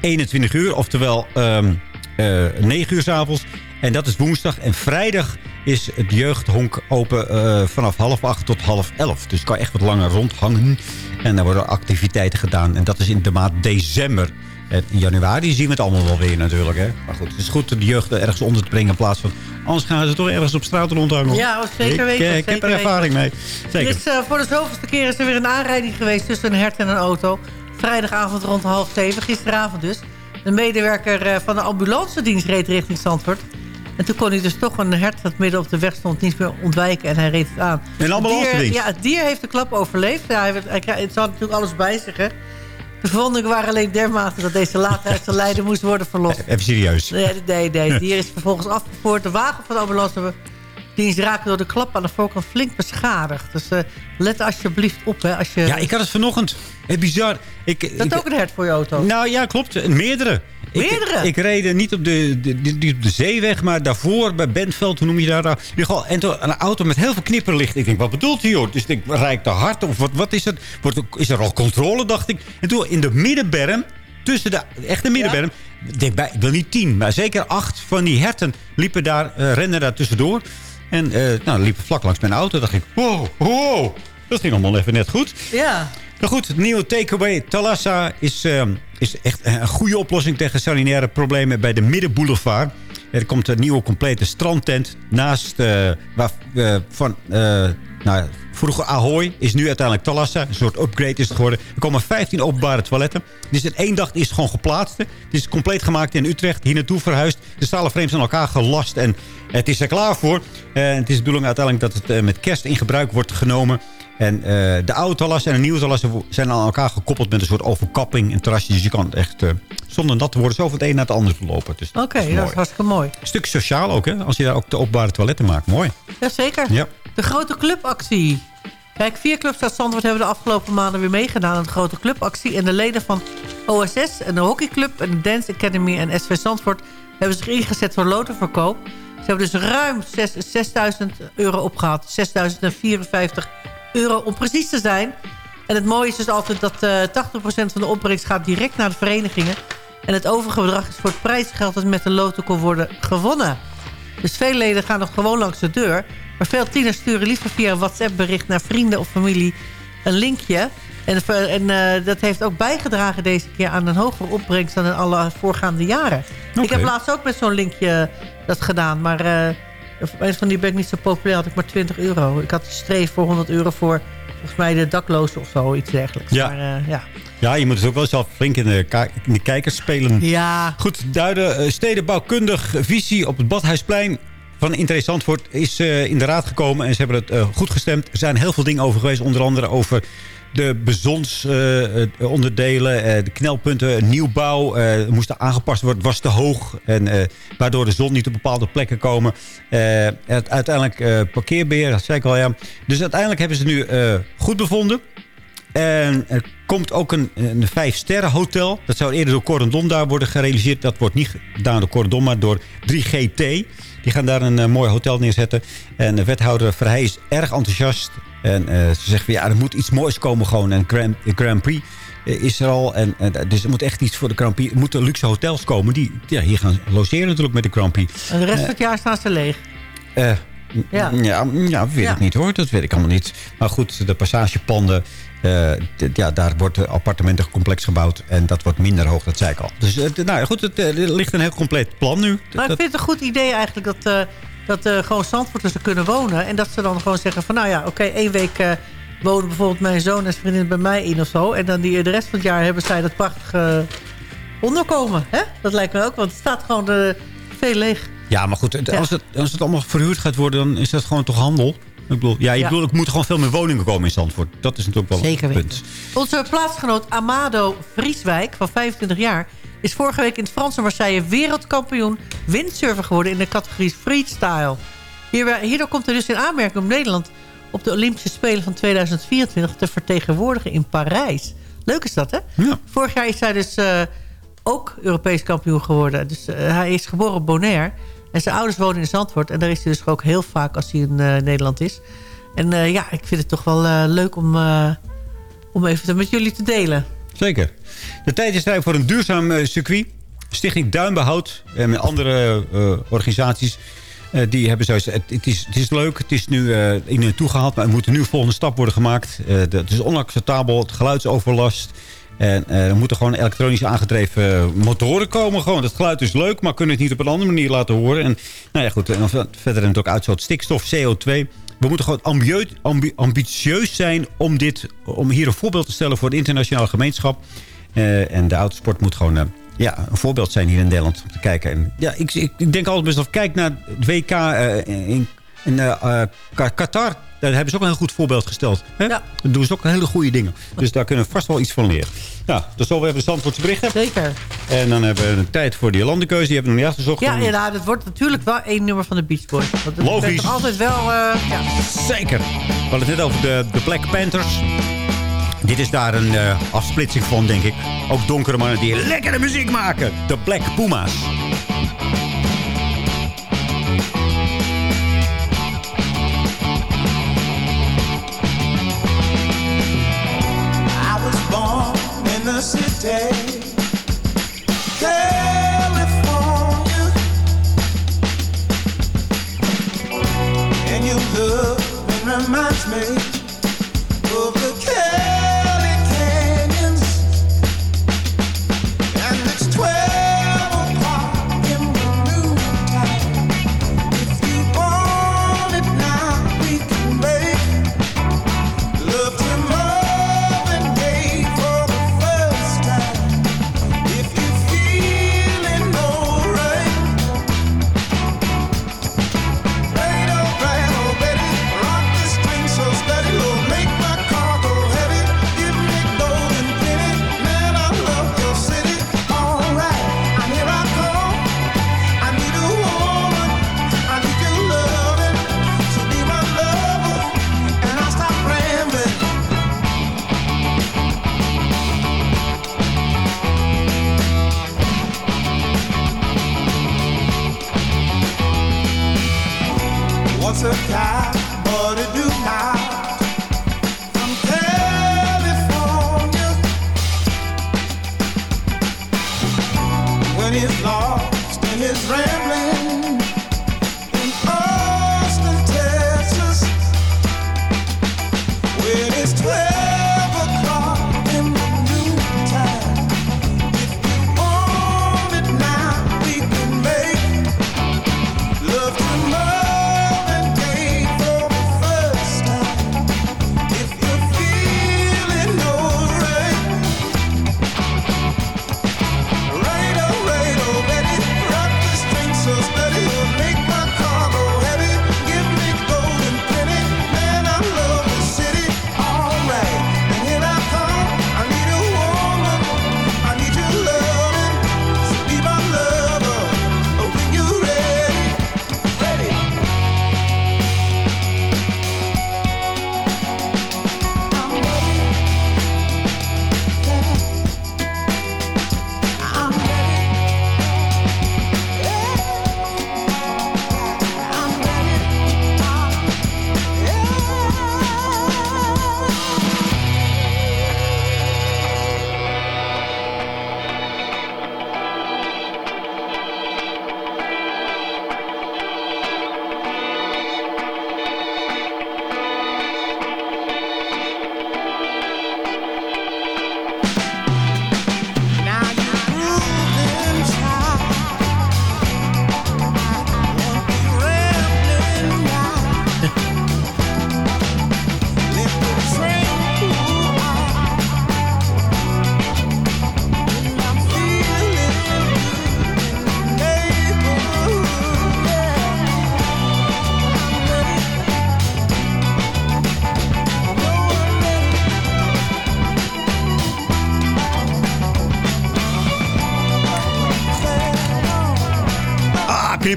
Speaker 5: 21 uur. Oftewel ehm eh 9 uur s'avonds. En dat is woensdag. En vrijdag is het jeugdhonk open eh, vanaf half acht tot half elf. Dus je kan echt wat langer rondhangen. En daar worden activiteiten gedaan. En dat is in de maand december. En in januari zien we het allemaal wel weer natuurlijk. Hè? Maar goed, het is goed de jeugd er ergens onder te brengen in plaats van... Anders gaan ze toch ergens op straat rondhangen.
Speaker 8: Ja, zeker weten,
Speaker 5: eh, Ik, heb er ervaring mee.
Speaker 8: Er
Speaker 5: Zeker.
Speaker 8: eh, voor de zoveelste keer is er weer een aanrijding geweest tussen een hert en een auto. Vrijdagavond rond half zeven, gisteravond dus. De medewerker eh, van de ambulancedienst reed richting Zandvoort. En toen kon hij dus toch een hert dat midden op de weg stond niet meer ontwijken. En hij reed het aan.
Speaker 5: Een ambulancedienst?
Speaker 8: Het dier- Ja, het dier heeft de klap overleefd. Ja, hij, werd- hij, kreeg- het had natuurlijk alles bij zich, hè. De verwondingen waren alleen dermate dat deze zijn lijden moest worden verlost.
Speaker 5: Even serieus.
Speaker 8: Nee, nee, nee. Het dier is vervolgens afgevoerd. De wagen van de ambulance dienst raken door de klap aan de voorkant flink beschadigd. Dus eh, let alsjeblieft op, hè. Als je...
Speaker 5: Ja, ik had het vanochtend. Bizar. Ik,
Speaker 8: Dat
Speaker 5: ik,
Speaker 8: is ook een hert voor je auto.
Speaker 5: Nou ja, klopt. Meerdere.
Speaker 8: Meerdere?
Speaker 5: Ik, ik reed niet op de, de, de- niet op de zeeweg, maar daarvoor bij Bentveld, hoe noem je daar? En toen een auto met heel veel knipperlicht. Ik denk, wat bedoelt hij joh? Dus ik denk, rijd te hard? Of wat, wat is het? Wordt, is er al controle, dacht ik. En toen in de middenberm, tussen de echte middenberm... Denk, bij, wil niet tien, maar zeker acht van die herten liepen daar, eh, renden daar tussendoor. En eh, nou, liepen vlak langs mijn auto. dacht ik, wow, wow. Dat ging allemaal even net goed.
Speaker 8: Ja.
Speaker 5: Nou goed, het nieuwe takeaway Talassa is, eh, is echt een goede oplossing tegen sanitaire problemen bij de Middenboulevard. Er komt een nieuwe complete strandtent naast eh, waar, eh, van... eh, nou, vroeger Ahoy is nu uiteindelijk Talassa. Een soort upgrade is het geworden. Er komen 15 openbare toiletten. Dus in één dag is gewoon geplaatst. Het is compleet gemaakt in Utrecht. Hier naartoe verhuisd. De stalen frames aan elkaar gelast. En het is er klaar voor. Het is de bedoeling uiteindelijk dat het met kerst in gebruik wordt genomen. En eh, de oude talas en de nieuwe zijn aan elkaar gekoppeld met een soort overkapping en terrasje. Dus je kan echt eh, zonder nat te worden zo van het een naar het ander lopen. Dus
Speaker 8: Oké, dat, is hartstikke mooi.
Speaker 5: Een stuk sociaal ook, hè? Als je daar ook de openbare toiletten maakt. Mooi.
Speaker 8: Jazeker.
Speaker 5: Ja.
Speaker 8: De grote clubactie. Kijk, vier clubs uit Zandvoort hebben de afgelopen maanden weer meegedaan aan de grote clubactie. En de leden van OSS en de hockeyclub en de Dance Academy en SV Zandvoort hebben zich ingezet voor lotenverkoop. Ze hebben dus ruim 6 6000 euro opgehaald. 6054 euro om precies te zijn. En het mooie is dus altijd dat eh 80% van de opbrengst gaat direct naar de verenigingen. En het overige bedrag is voor het prijsgeld dat met de loten kon worden gewonnen. Dus veel leden gaan nog gewoon langs de deur. Maar veel tieners sturen liever via een WhatsApp-bericht naar vrienden of familie een linkje. En, en eh, dat heeft ook bijgedragen deze keer aan een hogere opbrengst dan in alle voorgaande jaren. Ik heb laatst ook met zo'n linkje dat gedaan. Maar eh van die ben ik niet zo populair. Had ik maar 20 euro. Ik had streef voor 100 euro voor volgens mij de daklozen of zo. Iets dergelijks.
Speaker 5: Ja.
Speaker 8: Maar, eh, ja.
Speaker 5: Ja, je moet het ook wel zelf flink in de, ka- in de kijkers spelen.
Speaker 8: Ja.
Speaker 5: Goed, duiden. eh, stedenbouwkundig visie op het Badhuisplein van Interesse Zandvoort is eh, in de raad gekomen. En ze hebben het eh, goed gestemd. Er zijn heel veel dingen over geweest. Onder andere over de bezonsonderdelen, de knelpunten, nieuwbouw. eh, moesten aangepast worden, was te hoog. En, eh, waardoor de zon niet op bepaalde plekken komen. Eh, het, uiteindelijk eh, parkeerbeheer, dat zei ik al ja. Dus uiteindelijk hebben ze nu eh, goed bevonden. En er komt ook een, een vijf-sterren hotel. Dat zou eerder door Corendon daar worden gerealiseerd. Dat wordt niet gedaan door Corendon, maar door 3GT. Die gaan daar een eh, mooi hotel neerzetten. En de wethouder Verheij is erg enthousiast. En eh, ze zegt van ja, er moet iets moois komen gewoon. En Grand, Prix eh, is er al. En, en, dus er moet echt iets voor de Grand Prix. Er moeten luxe hotels komen die ja, hier gaan logeren natuurlijk met de Grand Prix.
Speaker 8: En de rest van het jaar staan ze leeg.
Speaker 5: eh,
Speaker 8: Ja.
Speaker 5: Ja, ja weet
Speaker 8: Ja.
Speaker 5: ik niet hoor. Dat weet ik allemaal niet. Maar goed, de passagepanden... eh, ja, daar wordt een appartementencomplex gebouwd. En dat wordt minder hoog, dat zei ik al. Dus eh, nou goed, het, eh, ligt een heel compleet plan nu.
Speaker 8: Maar ik vind het een goed idee eigenlijk dat, dat gewoon Zandvoorters er kunnen wonen. En dat ze dan gewoon zeggen van nou ja, oké, één week wonen bijvoorbeeld mijn zoon en zijn vriendin bij mij in of zo. En dan die, de rest van het jaar hebben zij dat prachtige onderkomen. Hè? Dat lijkt me ook, want het staat gewoon veel leeg.
Speaker 5: Ja, maar goed, als, het, als het allemaal verhuurd gaat worden... dan is dat gewoon toch handel? Ik bedoel, ja, ik bedoel, er moeten gewoon veel meer woningen komen in Zandvoort. Dat is natuurlijk wel
Speaker 8: Zeker
Speaker 5: een
Speaker 8: weten.
Speaker 5: punt.
Speaker 8: Onze plaatsgenoot Amado Vrieswijk van 25 jaar... is vorige week in het Franse Marseille wereldkampioen windsurfer geworden... in de categorie freestyle. Hierdoor komt hij dus in aanmerking om Nederland... op de Olympische Spelen van 2024 te vertegenwoordigen in Parijs. Leuk is dat, hè?
Speaker 5: Ja.
Speaker 8: Vorig jaar is hij dus eh, ook Europees kampioen geworden. Dus eh, hij is geboren op Bonaire. En zijn ouders wonen in Zandvoort. En daar is hij dus ook heel vaak als hij in eh, Nederland is. En eh, ja, ik vind het toch wel eh, leuk om, om even met jullie te delen.
Speaker 5: Zeker. De tijd is rijp voor een duurzaam circuit. Stichting Duinbehoud en andere organisaties... die hebben zoiets... Het, het, is, het is leuk, het is nu in naartoe gehaald... maar er moet nu een volgende stap worden gemaakt. De- het is onacceptabel, het geluidsoverlast... En eh, er moeten gewoon elektronisch aangedreven eh, motoren komen. Gewoon. Het geluid is leuk, maar kunnen het niet op een andere manier laten horen. En nou ja, goed. En verder we ook uitstoot stikstof, CO2. We moeten gewoon ambitieus zijn om, dit, om hier een voorbeeld te stellen voor de internationale gemeenschap. Eh, en de autosport moet gewoon ja, een voorbeeld zijn hier in Nederland om te kijken. En, ja, ik, ik, denk altijd best wel, kijk naar het WK in, in Qatar. Daar hebben ze ook een heel goed voorbeeld gesteld. Hè? Daar doen ze ook hele goede dingen. Dus daar kunnen we vast wel iets van leren. Ja, dus zo hebben we de Zandvoortse berichten.
Speaker 8: Zeker.
Speaker 5: En dan hebben we een tijd voor die landenkeuze. Die hebben we nog niet uitgezocht.
Speaker 8: Ja, ja nou, dat wordt natuurlijk wel één nummer van de Beach Boys. Want
Speaker 5: Logisch.
Speaker 8: is altijd wel... eh, ja.
Speaker 5: Zeker. We hadden het net over de, de Black Panthers. Dit is daar een eh, afsplitsing van, denk ik. Ook donkere mannen die lekkere muziek maken. De Black Puma's.
Speaker 9: City, California, and your love reminds me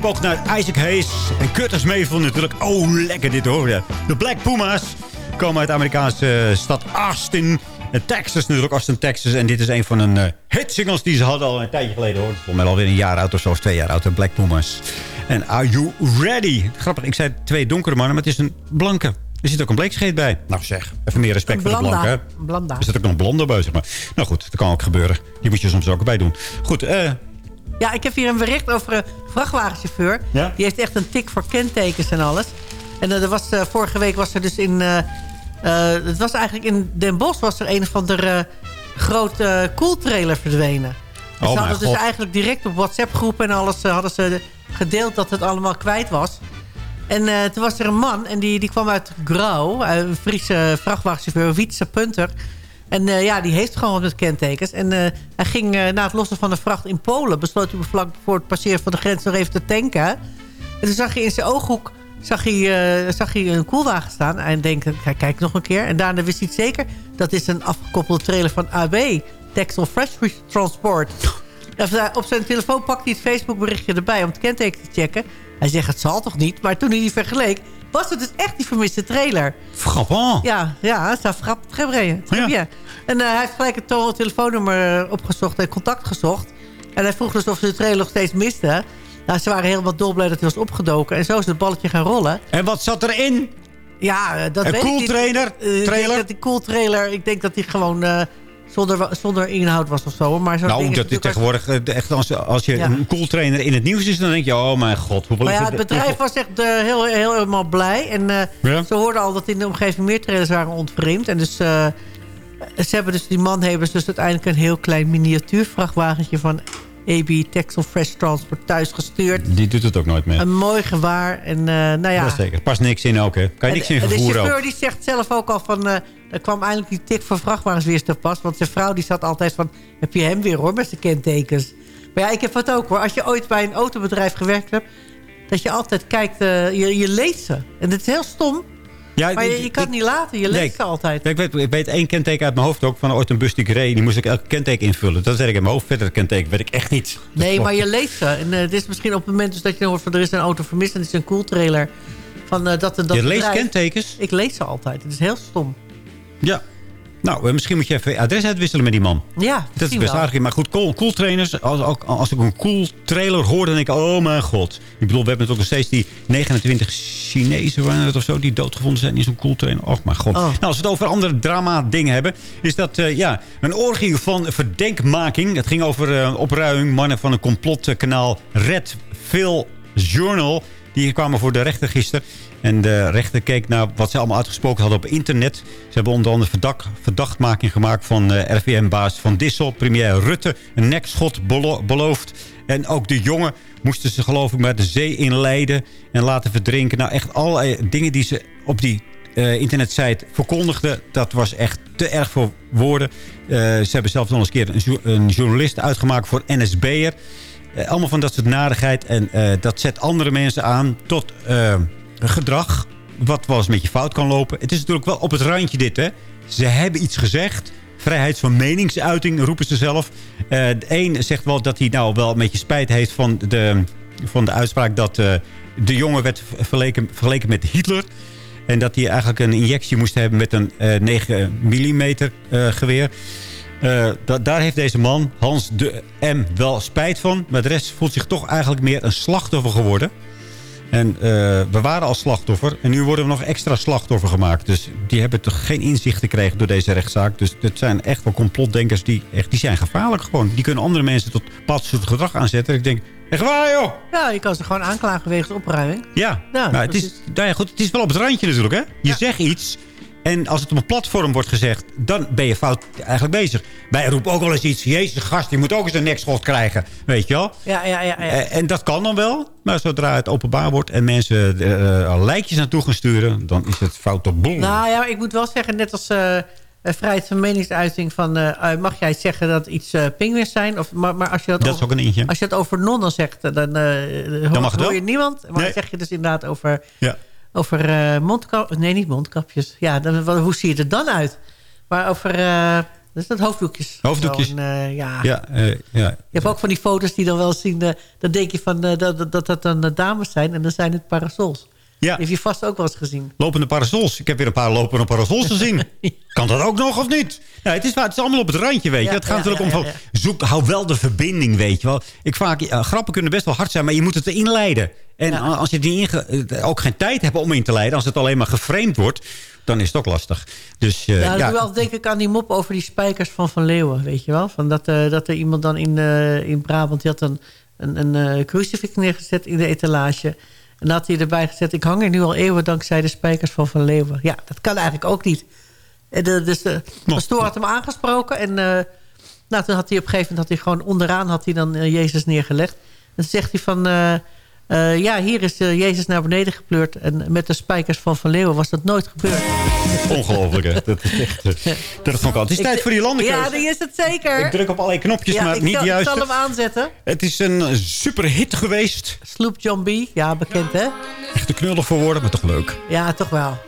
Speaker 5: ook naar Isaac Hayes en Curtis Mayfield natuurlijk. Oh, lekker dit hoor. De Black Pumas komen uit de Amerikaanse eh, stad Austin. En Texas natuurlijk, Austin, Texas. En dit is een van hun uh, hitsingles die ze hadden al een tijdje geleden hoor. Volgens mij alweer een jaar oud of zo, of twee jaar oud. De Black Pumas. En Are You Ready? Grappig, ik zei twee donkere mannen, maar het is een blanke. Er zit ook een bleekscheet bij. Nou zeg, even meer respect voor de blanke.
Speaker 8: blanda.
Speaker 5: Er zit ook nog een blonde bij, zeg maar. Nou goed, dat kan ook gebeuren. Die moet je soms ook bij doen. Goed, eh...
Speaker 8: Ja, ik heb hier een bericht over een vrachtwagenchauffeur.
Speaker 5: Ja?
Speaker 8: Die heeft echt een tik voor kentekens en alles. En eh, er was, eh, vorige week was er dus in... eh, het was eigenlijk in Den Bosch was er een of andere grote koeltrailer verdwenen. En
Speaker 5: Oh
Speaker 8: ze hadden dus
Speaker 5: God.
Speaker 8: eigenlijk direct op WhatsApp-groepen en alles... hadden ze gedeeld dat het allemaal kwijt was. En toen was er een man en die, die kwam uit Grauw. Een Friese vrachtwagenchauffeur, Wietse Punter. En eh, ja, die heeft gewoon wat met kentekens. En eh, hij ging eh, na het lossen van de vracht in Polen... besloot hij vlak voor het passeren van de grens nog even te tanken. En toen zag hij in zijn ooghoek zag hij, zag hij een koelwagen staan. En denkt, kijk, kijk nog een keer. En daarna wist hij het zeker. Dat is een afgekoppelde trailer van AB. Texel Fresh Transport. Op zijn telefoon pakt hij het Facebook berichtje erbij om het kenteken te checken. Hij zegt, het zal toch niet? Maar toen hij die vergeleek, was het dus echt die vermiste trailer.
Speaker 5: Frappant.
Speaker 8: Ja, ja, het staat frappant. Ja. En eh, hij heeft gelijk het telefoonnummer eh, opgezocht en contact gezocht. En hij vroeg dus of ze de trailer nog steeds misten. Nou, ze waren helemaal dolblij dat hij was opgedoken. En zo is het balletje gaan rollen.
Speaker 5: En wat zat erin?
Speaker 8: Ja, eh, dat
Speaker 5: Een
Speaker 8: weet ik niet.
Speaker 5: koeltrainer?
Speaker 8: Eh, ik
Speaker 5: Trailer?
Speaker 8: denk dat die cooltrailer, ik denk dat die gewoon zonder, inhoud was of zo. Maar zo'n
Speaker 5: Nou, dat is tegenwoordig eh, echt als, als je
Speaker 8: Ja.
Speaker 5: een cooltrainer in het nieuws is, dan denk je, oh mijn god. Hoeveel
Speaker 8: Maar ja, het bedrijf was echt eh, heel, heel helemaal blij. En eh,
Speaker 5: Ja?
Speaker 8: ze hoorden al dat in de omgeving meer trailers waren ontvreemd. En dus, eh, ze hebben dus, die man hebben ze dus uiteindelijk een heel klein miniatuurvrachtwagentje van AB Texel Fresh Transport thuis gestuurd.
Speaker 5: Die doet het ook nooit meer.
Speaker 8: Een mooi gewaar. En nou ja,
Speaker 5: Dat is zeker. Er past niks in ook, hè. Kan je niks in
Speaker 8: en de
Speaker 5: vervoeren
Speaker 8: chauffeur
Speaker 5: ook.
Speaker 8: die zegt zelf ook al van... er kwam eindelijk die tik voor vrachtwagens weer te pas. Want zijn vrouw die zat altijd van... heb je hem weer hoor, met zijn kentekens. Maar ja, ik heb het ook hoor. Als je ooit bij een autobedrijf gewerkt hebt... dat je altijd kijkt, eh, je, je leest ze. En het is heel stom.
Speaker 5: Ja,
Speaker 8: maar je, kan het niet laten, je
Speaker 5: Nee,
Speaker 8: leest ze altijd.
Speaker 5: Ik weet, ik weet één kenteken uit mijn hoofd ook. Van ooit een bus die ik reed. Die moest ik elke kenteken invullen. Dat weet ik in mijn hoofd. Verder kenteken weet ik echt niet. Dat
Speaker 8: Nee, maar je leest ze. En eh, het is misschien op het moment dus dat je hoort van... er is een auto vermist en het is een koeltrailer. Van, eh, dat, en dat
Speaker 5: Je leest
Speaker 8: bedrijf.
Speaker 5: kentekens?
Speaker 8: Ik lees ze altijd. Het is heel stom.
Speaker 5: Ja. Nou, eh, misschien moet je even adres uitwisselen met die man.
Speaker 8: Ja,
Speaker 5: Dat is best
Speaker 8: wel.
Speaker 5: aardig. Maar goed, cool, cool trainers. Als, ook, als ik een cool trailer hoor, dan denk ik... Oh mijn god. Ik bedoel, we hebben natuurlijk nog steeds die 29 Chinezen waren het of zo... die doodgevonden zijn in zo'n cool trainer. Och mijn god.
Speaker 8: Oh.
Speaker 5: Nou, als we het over andere drama dingen hebben... is dat eh, ja, een orgie van verdenkmaking. Het ging over eh, opruiming. Mannen van een complotkanaal Red Phil Journal... Die kwamen voor de rechter gisteren. En de rechter keek naar wat ze allemaal uitgesproken hadden op internet. Ze hebben onder andere verdachtmaking gemaakt van eh, RVM-baas Van Dissel. Premier Rutte een nekschot belo- beloofd. En ook de jongen moesten ze geloof ik met de zee inleiden en laten verdrinken. Nou echt allerlei dingen die ze op die eh internetsite verkondigden. Dat was echt te erg voor woorden. Eh, ze hebben zelfs nog eens een keer een, een journalist uitgemaakt voor NSB'er. Eh, allemaal van dat soort narigheid. En eh, dat zet andere mensen aan tot eh, gedrag. Wat wel eens met je fout kan lopen. Het is natuurlijk wel op het randje dit, hè. Ze hebben iets gezegd. Vrijheid van meningsuiting roepen ze zelf. Eh, de een zegt wel dat hij nou wel een beetje spijt heeft van de, van de uitspraak... dat eh, de jongen werd vergeleken, vergeleken met Hitler. En dat hij eigenlijk een injectie moest hebben met een eh 9 mm geweer. Eh, da- daar heeft deze man, Hans de M, wel spijt van. Maar de rest voelt zich toch eigenlijk meer een slachtoffer geworden. En eh, we waren al slachtoffer. En nu worden we nog extra slachtoffer gemaakt. Dus die hebben toch geen inzicht gekregen door deze rechtszaak. Dus het zijn echt wel complotdenkers. Die, echt, die zijn gevaarlijk gewoon. Die kunnen andere mensen tot bepaald soort gedrag aanzetten. Ik denk, echt waar joh!
Speaker 8: Ja, je kan ze gewoon aanklagen wegens opruiming.
Speaker 5: Ja,
Speaker 8: Ja,
Speaker 5: maar het, is, nou ja, goed, het is wel op het randje natuurlijk. Hè? Je zegt iets en als het op een platform wordt gezegd... dan ben je fout eigenlijk bezig. Wij roepen ook wel eens iets. Jezus, gast, die moet ook eens een nekschot krijgen. Weet je wel?
Speaker 8: Ja, ja, ja. ja.
Speaker 5: Eh, En dat kan dan wel. Maar zodra het openbaar wordt en mensen eh, lijkjes naartoe gaan sturen... dan is het fout op boel.
Speaker 8: Nou ja, ik moet wel zeggen, net als vrijheid van meningsuiting... Van, mag jij zeggen dat iets pinguïns zijn? Of, maar, maar als je dat,
Speaker 5: Dat is ook een eentje.
Speaker 8: Als je het over nonnen zegt, dan, eh hoor,
Speaker 5: mag
Speaker 8: hoor je niemand. Maar
Speaker 5: Nee.
Speaker 8: dan zeg je dus inderdaad over,
Speaker 5: Ja.
Speaker 8: Over eh mondkapjes. Nee, niet mondkapjes. Ja, dan, hoe zie je er dan uit? Maar over... eh,
Speaker 13: Dus dat hoofddoekjes.
Speaker 5: Hoofddoekjes.
Speaker 13: Zo, en, eh, ja.
Speaker 5: Ja, ja.
Speaker 13: Je hebt ook van die foto's die dan wel zien... dan denk je van, dat, dat, dat dan dames zijn. En dan zijn het parasols.
Speaker 5: Ja.
Speaker 13: Die heb je vast ook wel eens gezien.
Speaker 5: Lopende parasols. Ik heb weer een paar lopende parasols gezien. Kan dat ook nog of niet? Ja, het, is, het is allemaal op het randje, weet je.
Speaker 13: Ja,
Speaker 5: het gaat
Speaker 13: ja,
Speaker 5: natuurlijk
Speaker 13: ja,
Speaker 5: om van... Zoek, hou wel de verbinding, weet je wel. Ik vaak, grappen kunnen best wel hard zijn, maar je moet het erin leiden. En als je die eh, ook geen tijd hebt om in te leiden... als het alleen maar geframed wordt, dan is het ook lastig. Dus eh,
Speaker 13: Ja,
Speaker 5: ja,
Speaker 13: wel denk ik aan die mop over die spijkers van Van Leeuwen, weet je wel. Van dat, eh, dat er iemand dan in, in Brabant, die had een, een, een crucifix neergezet in de etalage. En dan had hij erbij gezet, ik hang er nu al eeuwen dankzij de spijkers van Van Leeuwen. Ja, dat kan eigenlijk ook niet. En de, dus de pastoor had hem aangesproken en eh, nou, toen had hij op een gegeven moment had hij gewoon onderaan had hij dan eh, Jezus neergelegd. En toen zegt hij van... eh, ja, hier is eh, Jezus naar beneden gepleurd. En met de spijkers van Van Leeuwen was dat nooit gebeurd.
Speaker 5: ongelooflijk, hè. Dat is echt... eh, dat vond ik al. Het is
Speaker 13: Ik-
Speaker 5: tijd voor die landenkeuze.
Speaker 13: Ja, die is het zeker.
Speaker 5: Ik druk op allerlei knopjes,
Speaker 13: ja,
Speaker 5: maar niet
Speaker 13: zal,
Speaker 5: juist.
Speaker 13: Ik zal hem aanzetten.
Speaker 5: Het is een super hit geweest.
Speaker 13: Sloop John B. Ja, bekend hè?
Speaker 5: Echt te knullig voor woorden, maar toch leuk.
Speaker 13: Ja, toch wel.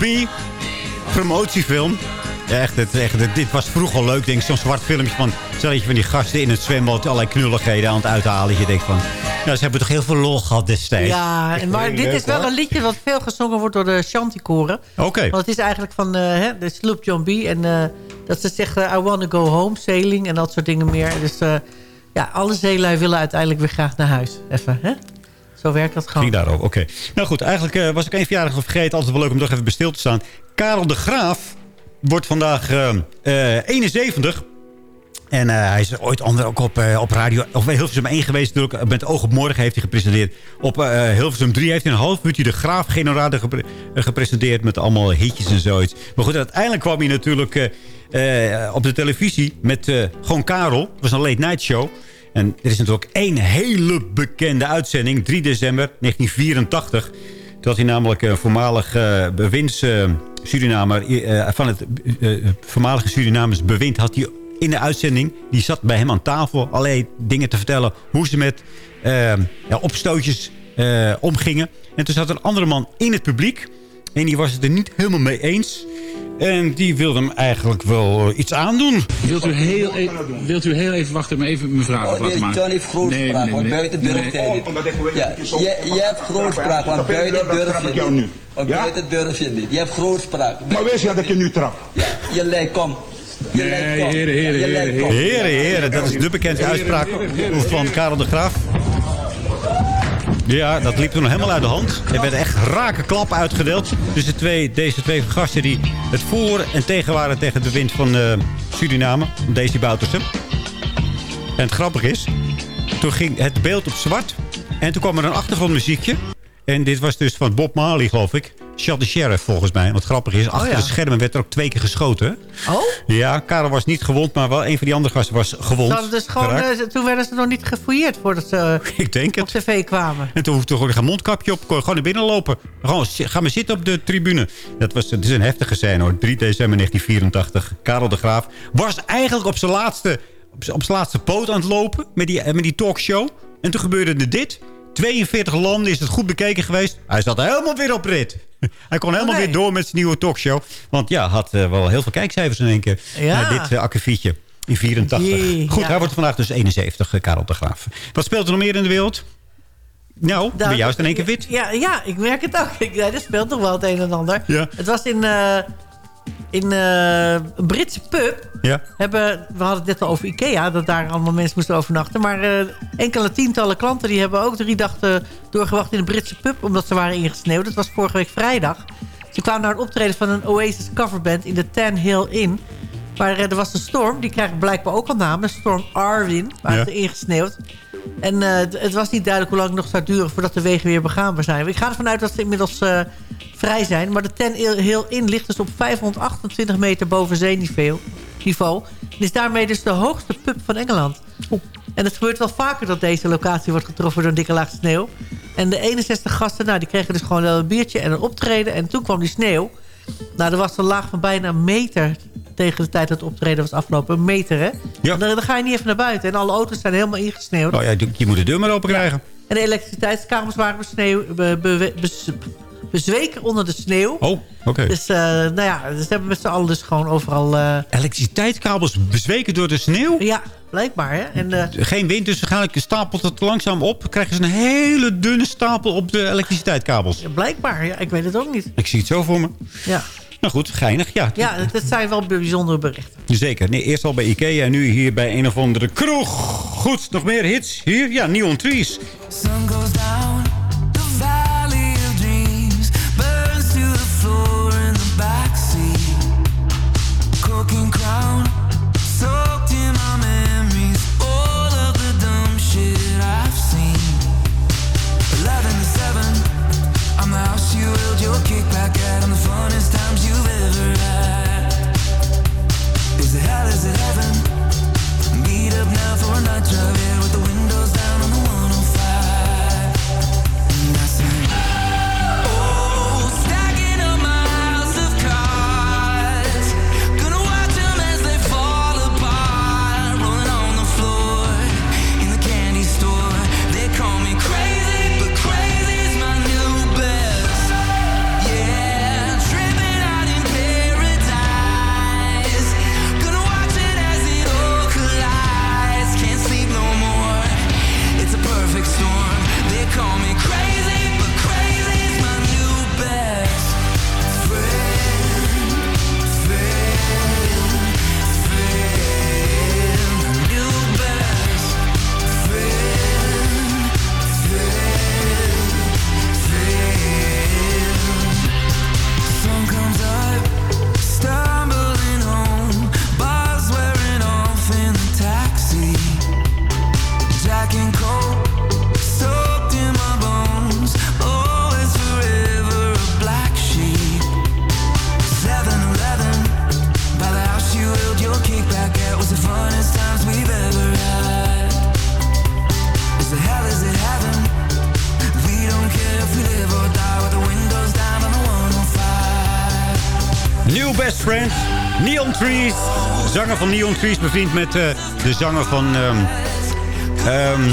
Speaker 14: John B.
Speaker 5: Promotiefilm. Ja, echt, het, echt, het- dit was vroeger al leuk, denk ik. Zo'n zwart filmpje van... Je van die gasten in het zwembad... allerlei knulligheden aan het uithalen. Je denkt van... Nou, ze hebben toch heel veel lol gehad destijds.
Speaker 13: Ja, en maar dit
Speaker 5: leuk,
Speaker 13: is wel
Speaker 5: hoor.
Speaker 13: een liedje wat veel gezongen wordt door de Shantykoren.
Speaker 5: Oké.
Speaker 13: Want het is eigenlijk van eh, hè, de Sloop John B. En eh, dat ze zeggen, I wanna go home, sailing en dat soort dingen meer. Dus eh, ja, alle zeelui willen uiteindelijk weer graag naar huis. Even, hè? Zo werkt dat gewoon.
Speaker 5: Ging daarover, oké. Nou goed, eigenlijk eh, was ik één verjaardag vergeten. Altijd wel leuk om nog even bij stil te staan. Karel de Graaf wordt vandaag eh, eh, 71. En eh, hij is ooit onder, ook op, eh, op radio... Of Hilversum 1 geweest natuurlijk. Met oog op morgen heeft hij gepresenteerd. Op eh, Hilversum 3 heeft hij een half uurtje de Graaf Generator gepre- eh, gepresenteerd. Met allemaal hitjes en zoiets. Maar goed, uiteindelijk kwam hij natuurlijk eh, eh, op de televisie met eh, gewoon Karel. Het was een late night show. En er is natuurlijk één hele bekende uitzending. 3 december 1984. Toen had hij namelijk een voormalig eh bewinds... eh, Surinamer, eh, van het eh, eh, voormalige Surinamers bewind had hij in de uitzending. Die zat bij hem aan tafel allerlei dingen te vertellen. Hoe ze met eh, ja, opstootjes eh, omgingen. En toen zat een andere man in het publiek. En die was het er niet helemaal mee eens. En die wilde hem eigenlijk wel eh, iets aandoen.
Speaker 15: Wilt u heel, e- wilt u heel even wachten, maar even mijn vraag af laten maken?
Speaker 16: Johnny heeft grootspraak, want buiten durf jij niet. Ja, je, je hebt grootspraak, want buiten durf je niet. Want buiten durf je niet. Je hebt grootspraak.
Speaker 15: Maar wees je dat ik je nu trap?
Speaker 16: Ja, je lijkt, kom. Je
Speaker 15: Nee, heren, heren,
Speaker 16: Je
Speaker 15: heren.
Speaker 5: Heren, heren, dat is de bekende uitspraak van Karel de Graaf. Ja, dat liep toen helemaal uit de hand. Er werden echt rake klappen uitgedeeld. tussen twee, deze twee gasten die het voor en tegen waren tegen de wind van eh, Suriname. Daisy Boutersen. En het grappige is, toen ging het beeld op zwart. En toen kwam er een achtergrondmuziekje. En dit was dus van Bob Marley, geloof ik. Shot the Sheriff, volgens mij. Wat grappig is, achter
Speaker 8: ja.
Speaker 5: de schermen werd er ook twee keer geschoten.
Speaker 8: Oh?
Speaker 5: Ja, Karel was niet gewond, maar wel een van die andere gasten was gewond.
Speaker 8: Dus gewoon, eh, toen werden ze nog niet gefouilleerd voordat ze
Speaker 5: Ik denk
Speaker 8: op
Speaker 5: het.
Speaker 8: tv kwamen.
Speaker 5: En toen hoefde gewoon geen mondkapje op. Gewoon naar binnen lopen. Gewoon, ga maar zitten op de tribune. Dat was, het is een heftige scène hoor. 3 december 1984. Karel de Graaf was eigenlijk op zijn laatste, op zijn, op zijn laatste poot aan het lopen. Met die, eh, met die talkshow. En toen gebeurde er dit. 42 landen is het goed bekeken geweest. Hij zat helemaal weer op rit. Hij kon helemaal
Speaker 8: Nee.
Speaker 5: weer door met zijn nieuwe talkshow. Want ja, had eh, wel heel veel kijkcijfers in één keer.
Speaker 8: Ja.
Speaker 5: Naar dit uh, akkefietje. In 84.
Speaker 8: Jee,
Speaker 5: Goed,
Speaker 8: ja.
Speaker 5: hij wordt vandaag dus 71, eh, Karel de Graaf. Wat speelt er nog meer in de wereld? Nou, bij jou is het in één keer wit.
Speaker 8: Ja, ja, ik merk het ook. Ik, er speelt toch wel het een en ander.
Speaker 5: Ja.
Speaker 8: Het was in, in eh, een Britse pub.
Speaker 5: Ja.
Speaker 8: Hebben, we hadden het net al over Ikea, dat daar allemaal mensen moesten overnachten. Maar eh, enkele tientallen klanten die hebben ook drie dagen doorgewacht in een Britse pub. Omdat ze waren ingesneeuwd. Dat was vorige week vrijdag. Ze kwamen naar een optreden van een Oasis coverband in de Ten Hill Inn. Maar eh, er was een storm, die krijgt blijkbaar ook al naam. Storm Arwin, waar
Speaker 5: Ja.
Speaker 8: ze ingesneeuwd. En het- was niet duidelijk hoe lang het nog zou duren voordat de wegen weer begaanbaar zijn. Ik ga ervan uit dat ze inmiddels vrij zijn. Maar de Ten Hill Inn ligt dus op 528 meter boven zeeniveau. Niveau, en is daarmee dus de hoogste pub van Engeland. En het gebeurt wel vaker dat deze locatie wordt getroffen door een dikke laag sneeuw. En de 61 gasten, nou, die kregen dus gewoon wel een biertje en een optreden. En toen kwam die sneeuw. Nou, er was een laag van bijna een meter tegen de tijd dat het optreden was afgelopen. Een meter, hè?
Speaker 5: Ja.
Speaker 8: Dan, dan ga je niet even naar buiten. En alle auto's zijn helemaal ingesneeuwd.
Speaker 5: Oh ja, je moet de deur maar open krijgen.
Speaker 8: En de elektriciteitskamers waren besneeuw, be, be- bes- bezweken onder de sneeuw.
Speaker 5: Oh, oké.
Speaker 8: Dus, eh, nou ja, dus ze hebben met z'n allen dus gewoon overal... eh,
Speaker 5: Elektriciteitskabels bezweken door de sneeuw?
Speaker 8: ja, blijkbaar, hè? En, eh,
Speaker 5: Geen wind, dus waarschijnlijk stapelt het langzaam op. Krijgen ze een hele dunne stapel op de elektriciteitskabels.
Speaker 8: blijkbaar, ja, ik weet het ook niet.
Speaker 5: Ik zie het zo voor me.
Speaker 8: Ja,
Speaker 5: Nou goed, geinig. Ja,
Speaker 8: ja het, het zijn wel bijzondere berichten.
Speaker 5: zeker. Nee, eerst al bij Ikea en nu hier bij een of andere kroeg. Goed, nog meer hits. Hier, ja, Neon Trees.
Speaker 13: Sun goes down
Speaker 5: van Neon Trees bevriend met eh, de zanger van ehm, ehm,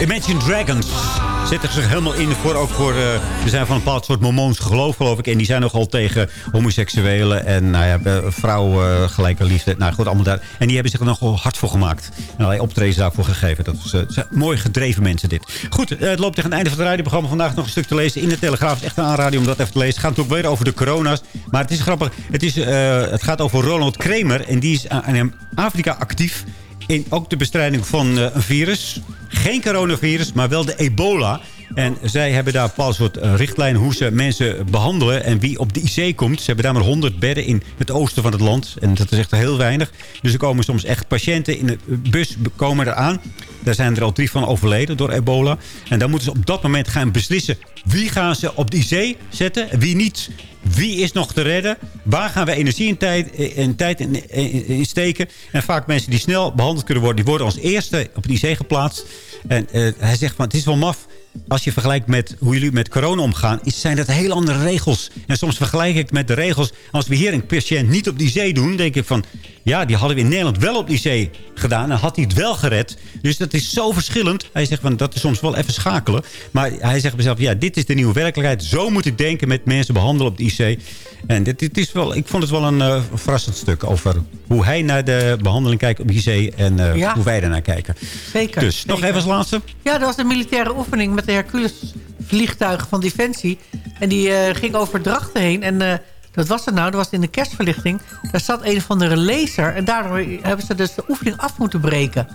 Speaker 5: Imagine Dragons. Zetten zich helemaal in voor, ook voor... eh, er zijn van een bepaald soort mormoons geloof, geloof ik. En die zijn nogal tegen homoseksuelen en nou ja, eh, vrouwen, gelijke liefde. Nou goed, allemaal daar. En die hebben zich er nogal hard voor gemaakt. En allerlei optredens daarvoor gegeven. Dat is, eh, zijn mooi gedreven mensen dit. Goed, eh, het loopt tegen het einde van het radioprogramma. Vandaag nog een stuk te lezen in de Telegraaf. Het is echt een aanrader om dat even te lezen. Het gaat natuurlijk weer over de corona's. Maar het is grappig. Het, is, eh, het gaat over Ronald Kramer. En die is in Afrika actief. In ook de bestrijding van eh, een virus. Geen coronavirus, maar wel de ebola. En zij hebben daar bepaald soort eh, richtlijn hoe ze mensen behandelen. En wie op de IC komt. Ze hebben daar maar 100 bedden in het oosten van het land. En dat is echt heel weinig. Dus er komen soms echt patiënten in de bus komen eraan. Daar zijn er al drie van overleden door ebola. En dan moeten ze op dat moment gaan beslissen... wie gaan ze op de IC zetten en wie niet. Wie is nog te redden? Waar gaan we energie en tijd, en tijd in, in- in steken? En vaak mensen die snel behandeld kunnen worden... die worden als eerste op de IC geplaatst. En eh, hij zegt van het is wel maf als je vergelijkt met hoe jullie met corona omgaan... zijn dat heel andere regels. En soms vergelijk ik met de regels... als we hier een patiënt niet op die zee doen... denk ik van, ja, die hadden we in Nederland wel op die zee gedaan... en had hij het wel gered. Dus dat is zo verschillend. Hij zegt van, dat is soms wel even schakelen. Maar hij zegt mezelf, ja, dit is de nieuwe werkelijkheid. Zo moet ik denken met mensen behandelen op de IC. En dit, dit is wel, ik vond het wel een eh, verrassend stuk... over hoe hij naar de behandeling kijkt op IC... en eh,
Speaker 8: Ja.
Speaker 5: hoe wij daarnaar kijken.
Speaker 8: Zeker.
Speaker 5: Dus, nog even als laatste.
Speaker 8: Ja, dat was een militaire oefening met de Hercules-vliegtuigen van Defensie. En die eh, ging over Drachten heen. En dat was het nou, dat was in de kerstverlichting. Daar zat een van de laser. En daardoor hebben ze dus de oefening af moeten breken.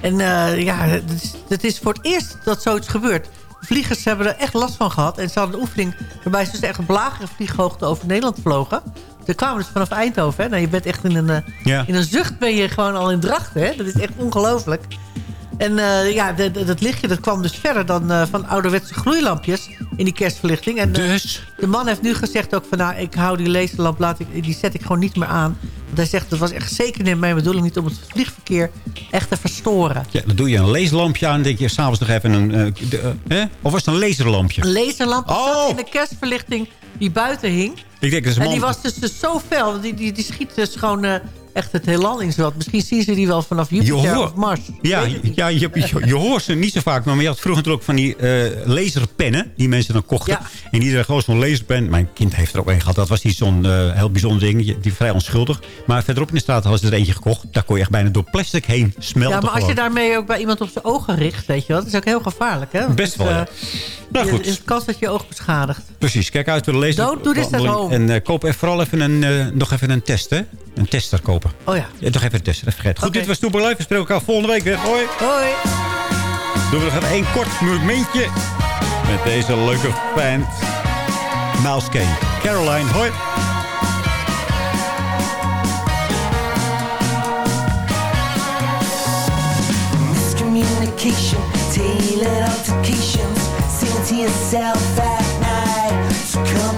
Speaker 8: En ja, het is, het is voor het eerst dat zoiets gebeurt. Vliegers hebben er echt last van gehad. En ze hadden de oefening waarbij ze dus echt op lagere vlieghoogte over Nederland vlogen. Ze kwamen dus vanaf Eindhoven. Hè? Nou, je bent echt in een, eh,
Speaker 5: Ja.
Speaker 8: in een zucht ben je gewoon al in Drachten. Hè? Dat is echt ongelooflijk. En eh, ja, de- de- dat lichtje dat kwam dus verder dan eh, van ouderwetse gloeilampjes in die kerstverlichting. En, eh,
Speaker 5: Dus?
Speaker 8: de man heeft nu gezegd ook van, nou, ik hou die laserlamp, laat ik, die zet ik gewoon niet meer aan. Want hij zegt, dat was echt zeker niet mijn bedoeling niet om het vliegverkeer echt te verstoren.
Speaker 5: Ja, dan doe je een leeslampje aan. Denk je s'avonds nog even een... de, hè? Of was het een laserlampje?
Speaker 8: Een laserlamp die
Speaker 5: Oh!
Speaker 8: zat in de kerstverlichting die buiten hing.
Speaker 5: Ik denk, dat is een
Speaker 8: En die
Speaker 5: man-
Speaker 8: was dus, dus zo fel, die, die, die schiet dus gewoon echt het heelal in zowat. Misschien zien ze die wel vanaf Jupiter of Mars.
Speaker 5: Ja, ja je, je, je hoort ze niet zo vaak. Maar je had vroeger natuurlijk ook van die eh, laserpennen. Die mensen dan kochten.
Speaker 8: Ja.
Speaker 5: En die gewoon zo'n laserpen. Mijn kind heeft er ook een gehad. Dat was niet zo'n eh, heel bijzonder ding. Die vrij onschuldig. Maar verderop in de straat hadden ze er eentje gekocht. Daar kon je echt bijna door plastic heen smelten.
Speaker 8: Ja, maar als je daarmee ook bij iemand op zijn ogen richt, weet je wel. Dat is ook heel gevaarlijk, hè? Want
Speaker 5: Best wel, ja.
Speaker 8: eh,
Speaker 5: Nou goed.
Speaker 8: is kans dat je oog beschadigt.
Speaker 5: Precies, kijk uit voor de laser.
Speaker 8: Don't do this at home.
Speaker 5: En koop even vooral even een, nog even een test, hè? Een tester kopen.
Speaker 8: Oh ja.
Speaker 5: Ja, toch even een tester, even vergeten. Goed, dit was Toepak Live. We spreken elkaar volgende week weer. Hoi.
Speaker 8: Hoi.
Speaker 5: Doen we nog even één kort momentje. Met deze leuke band. Miles Kane. Caroline, hoi.
Speaker 17: Miscommunication, tailored altercations. Sing to yourself at night. So come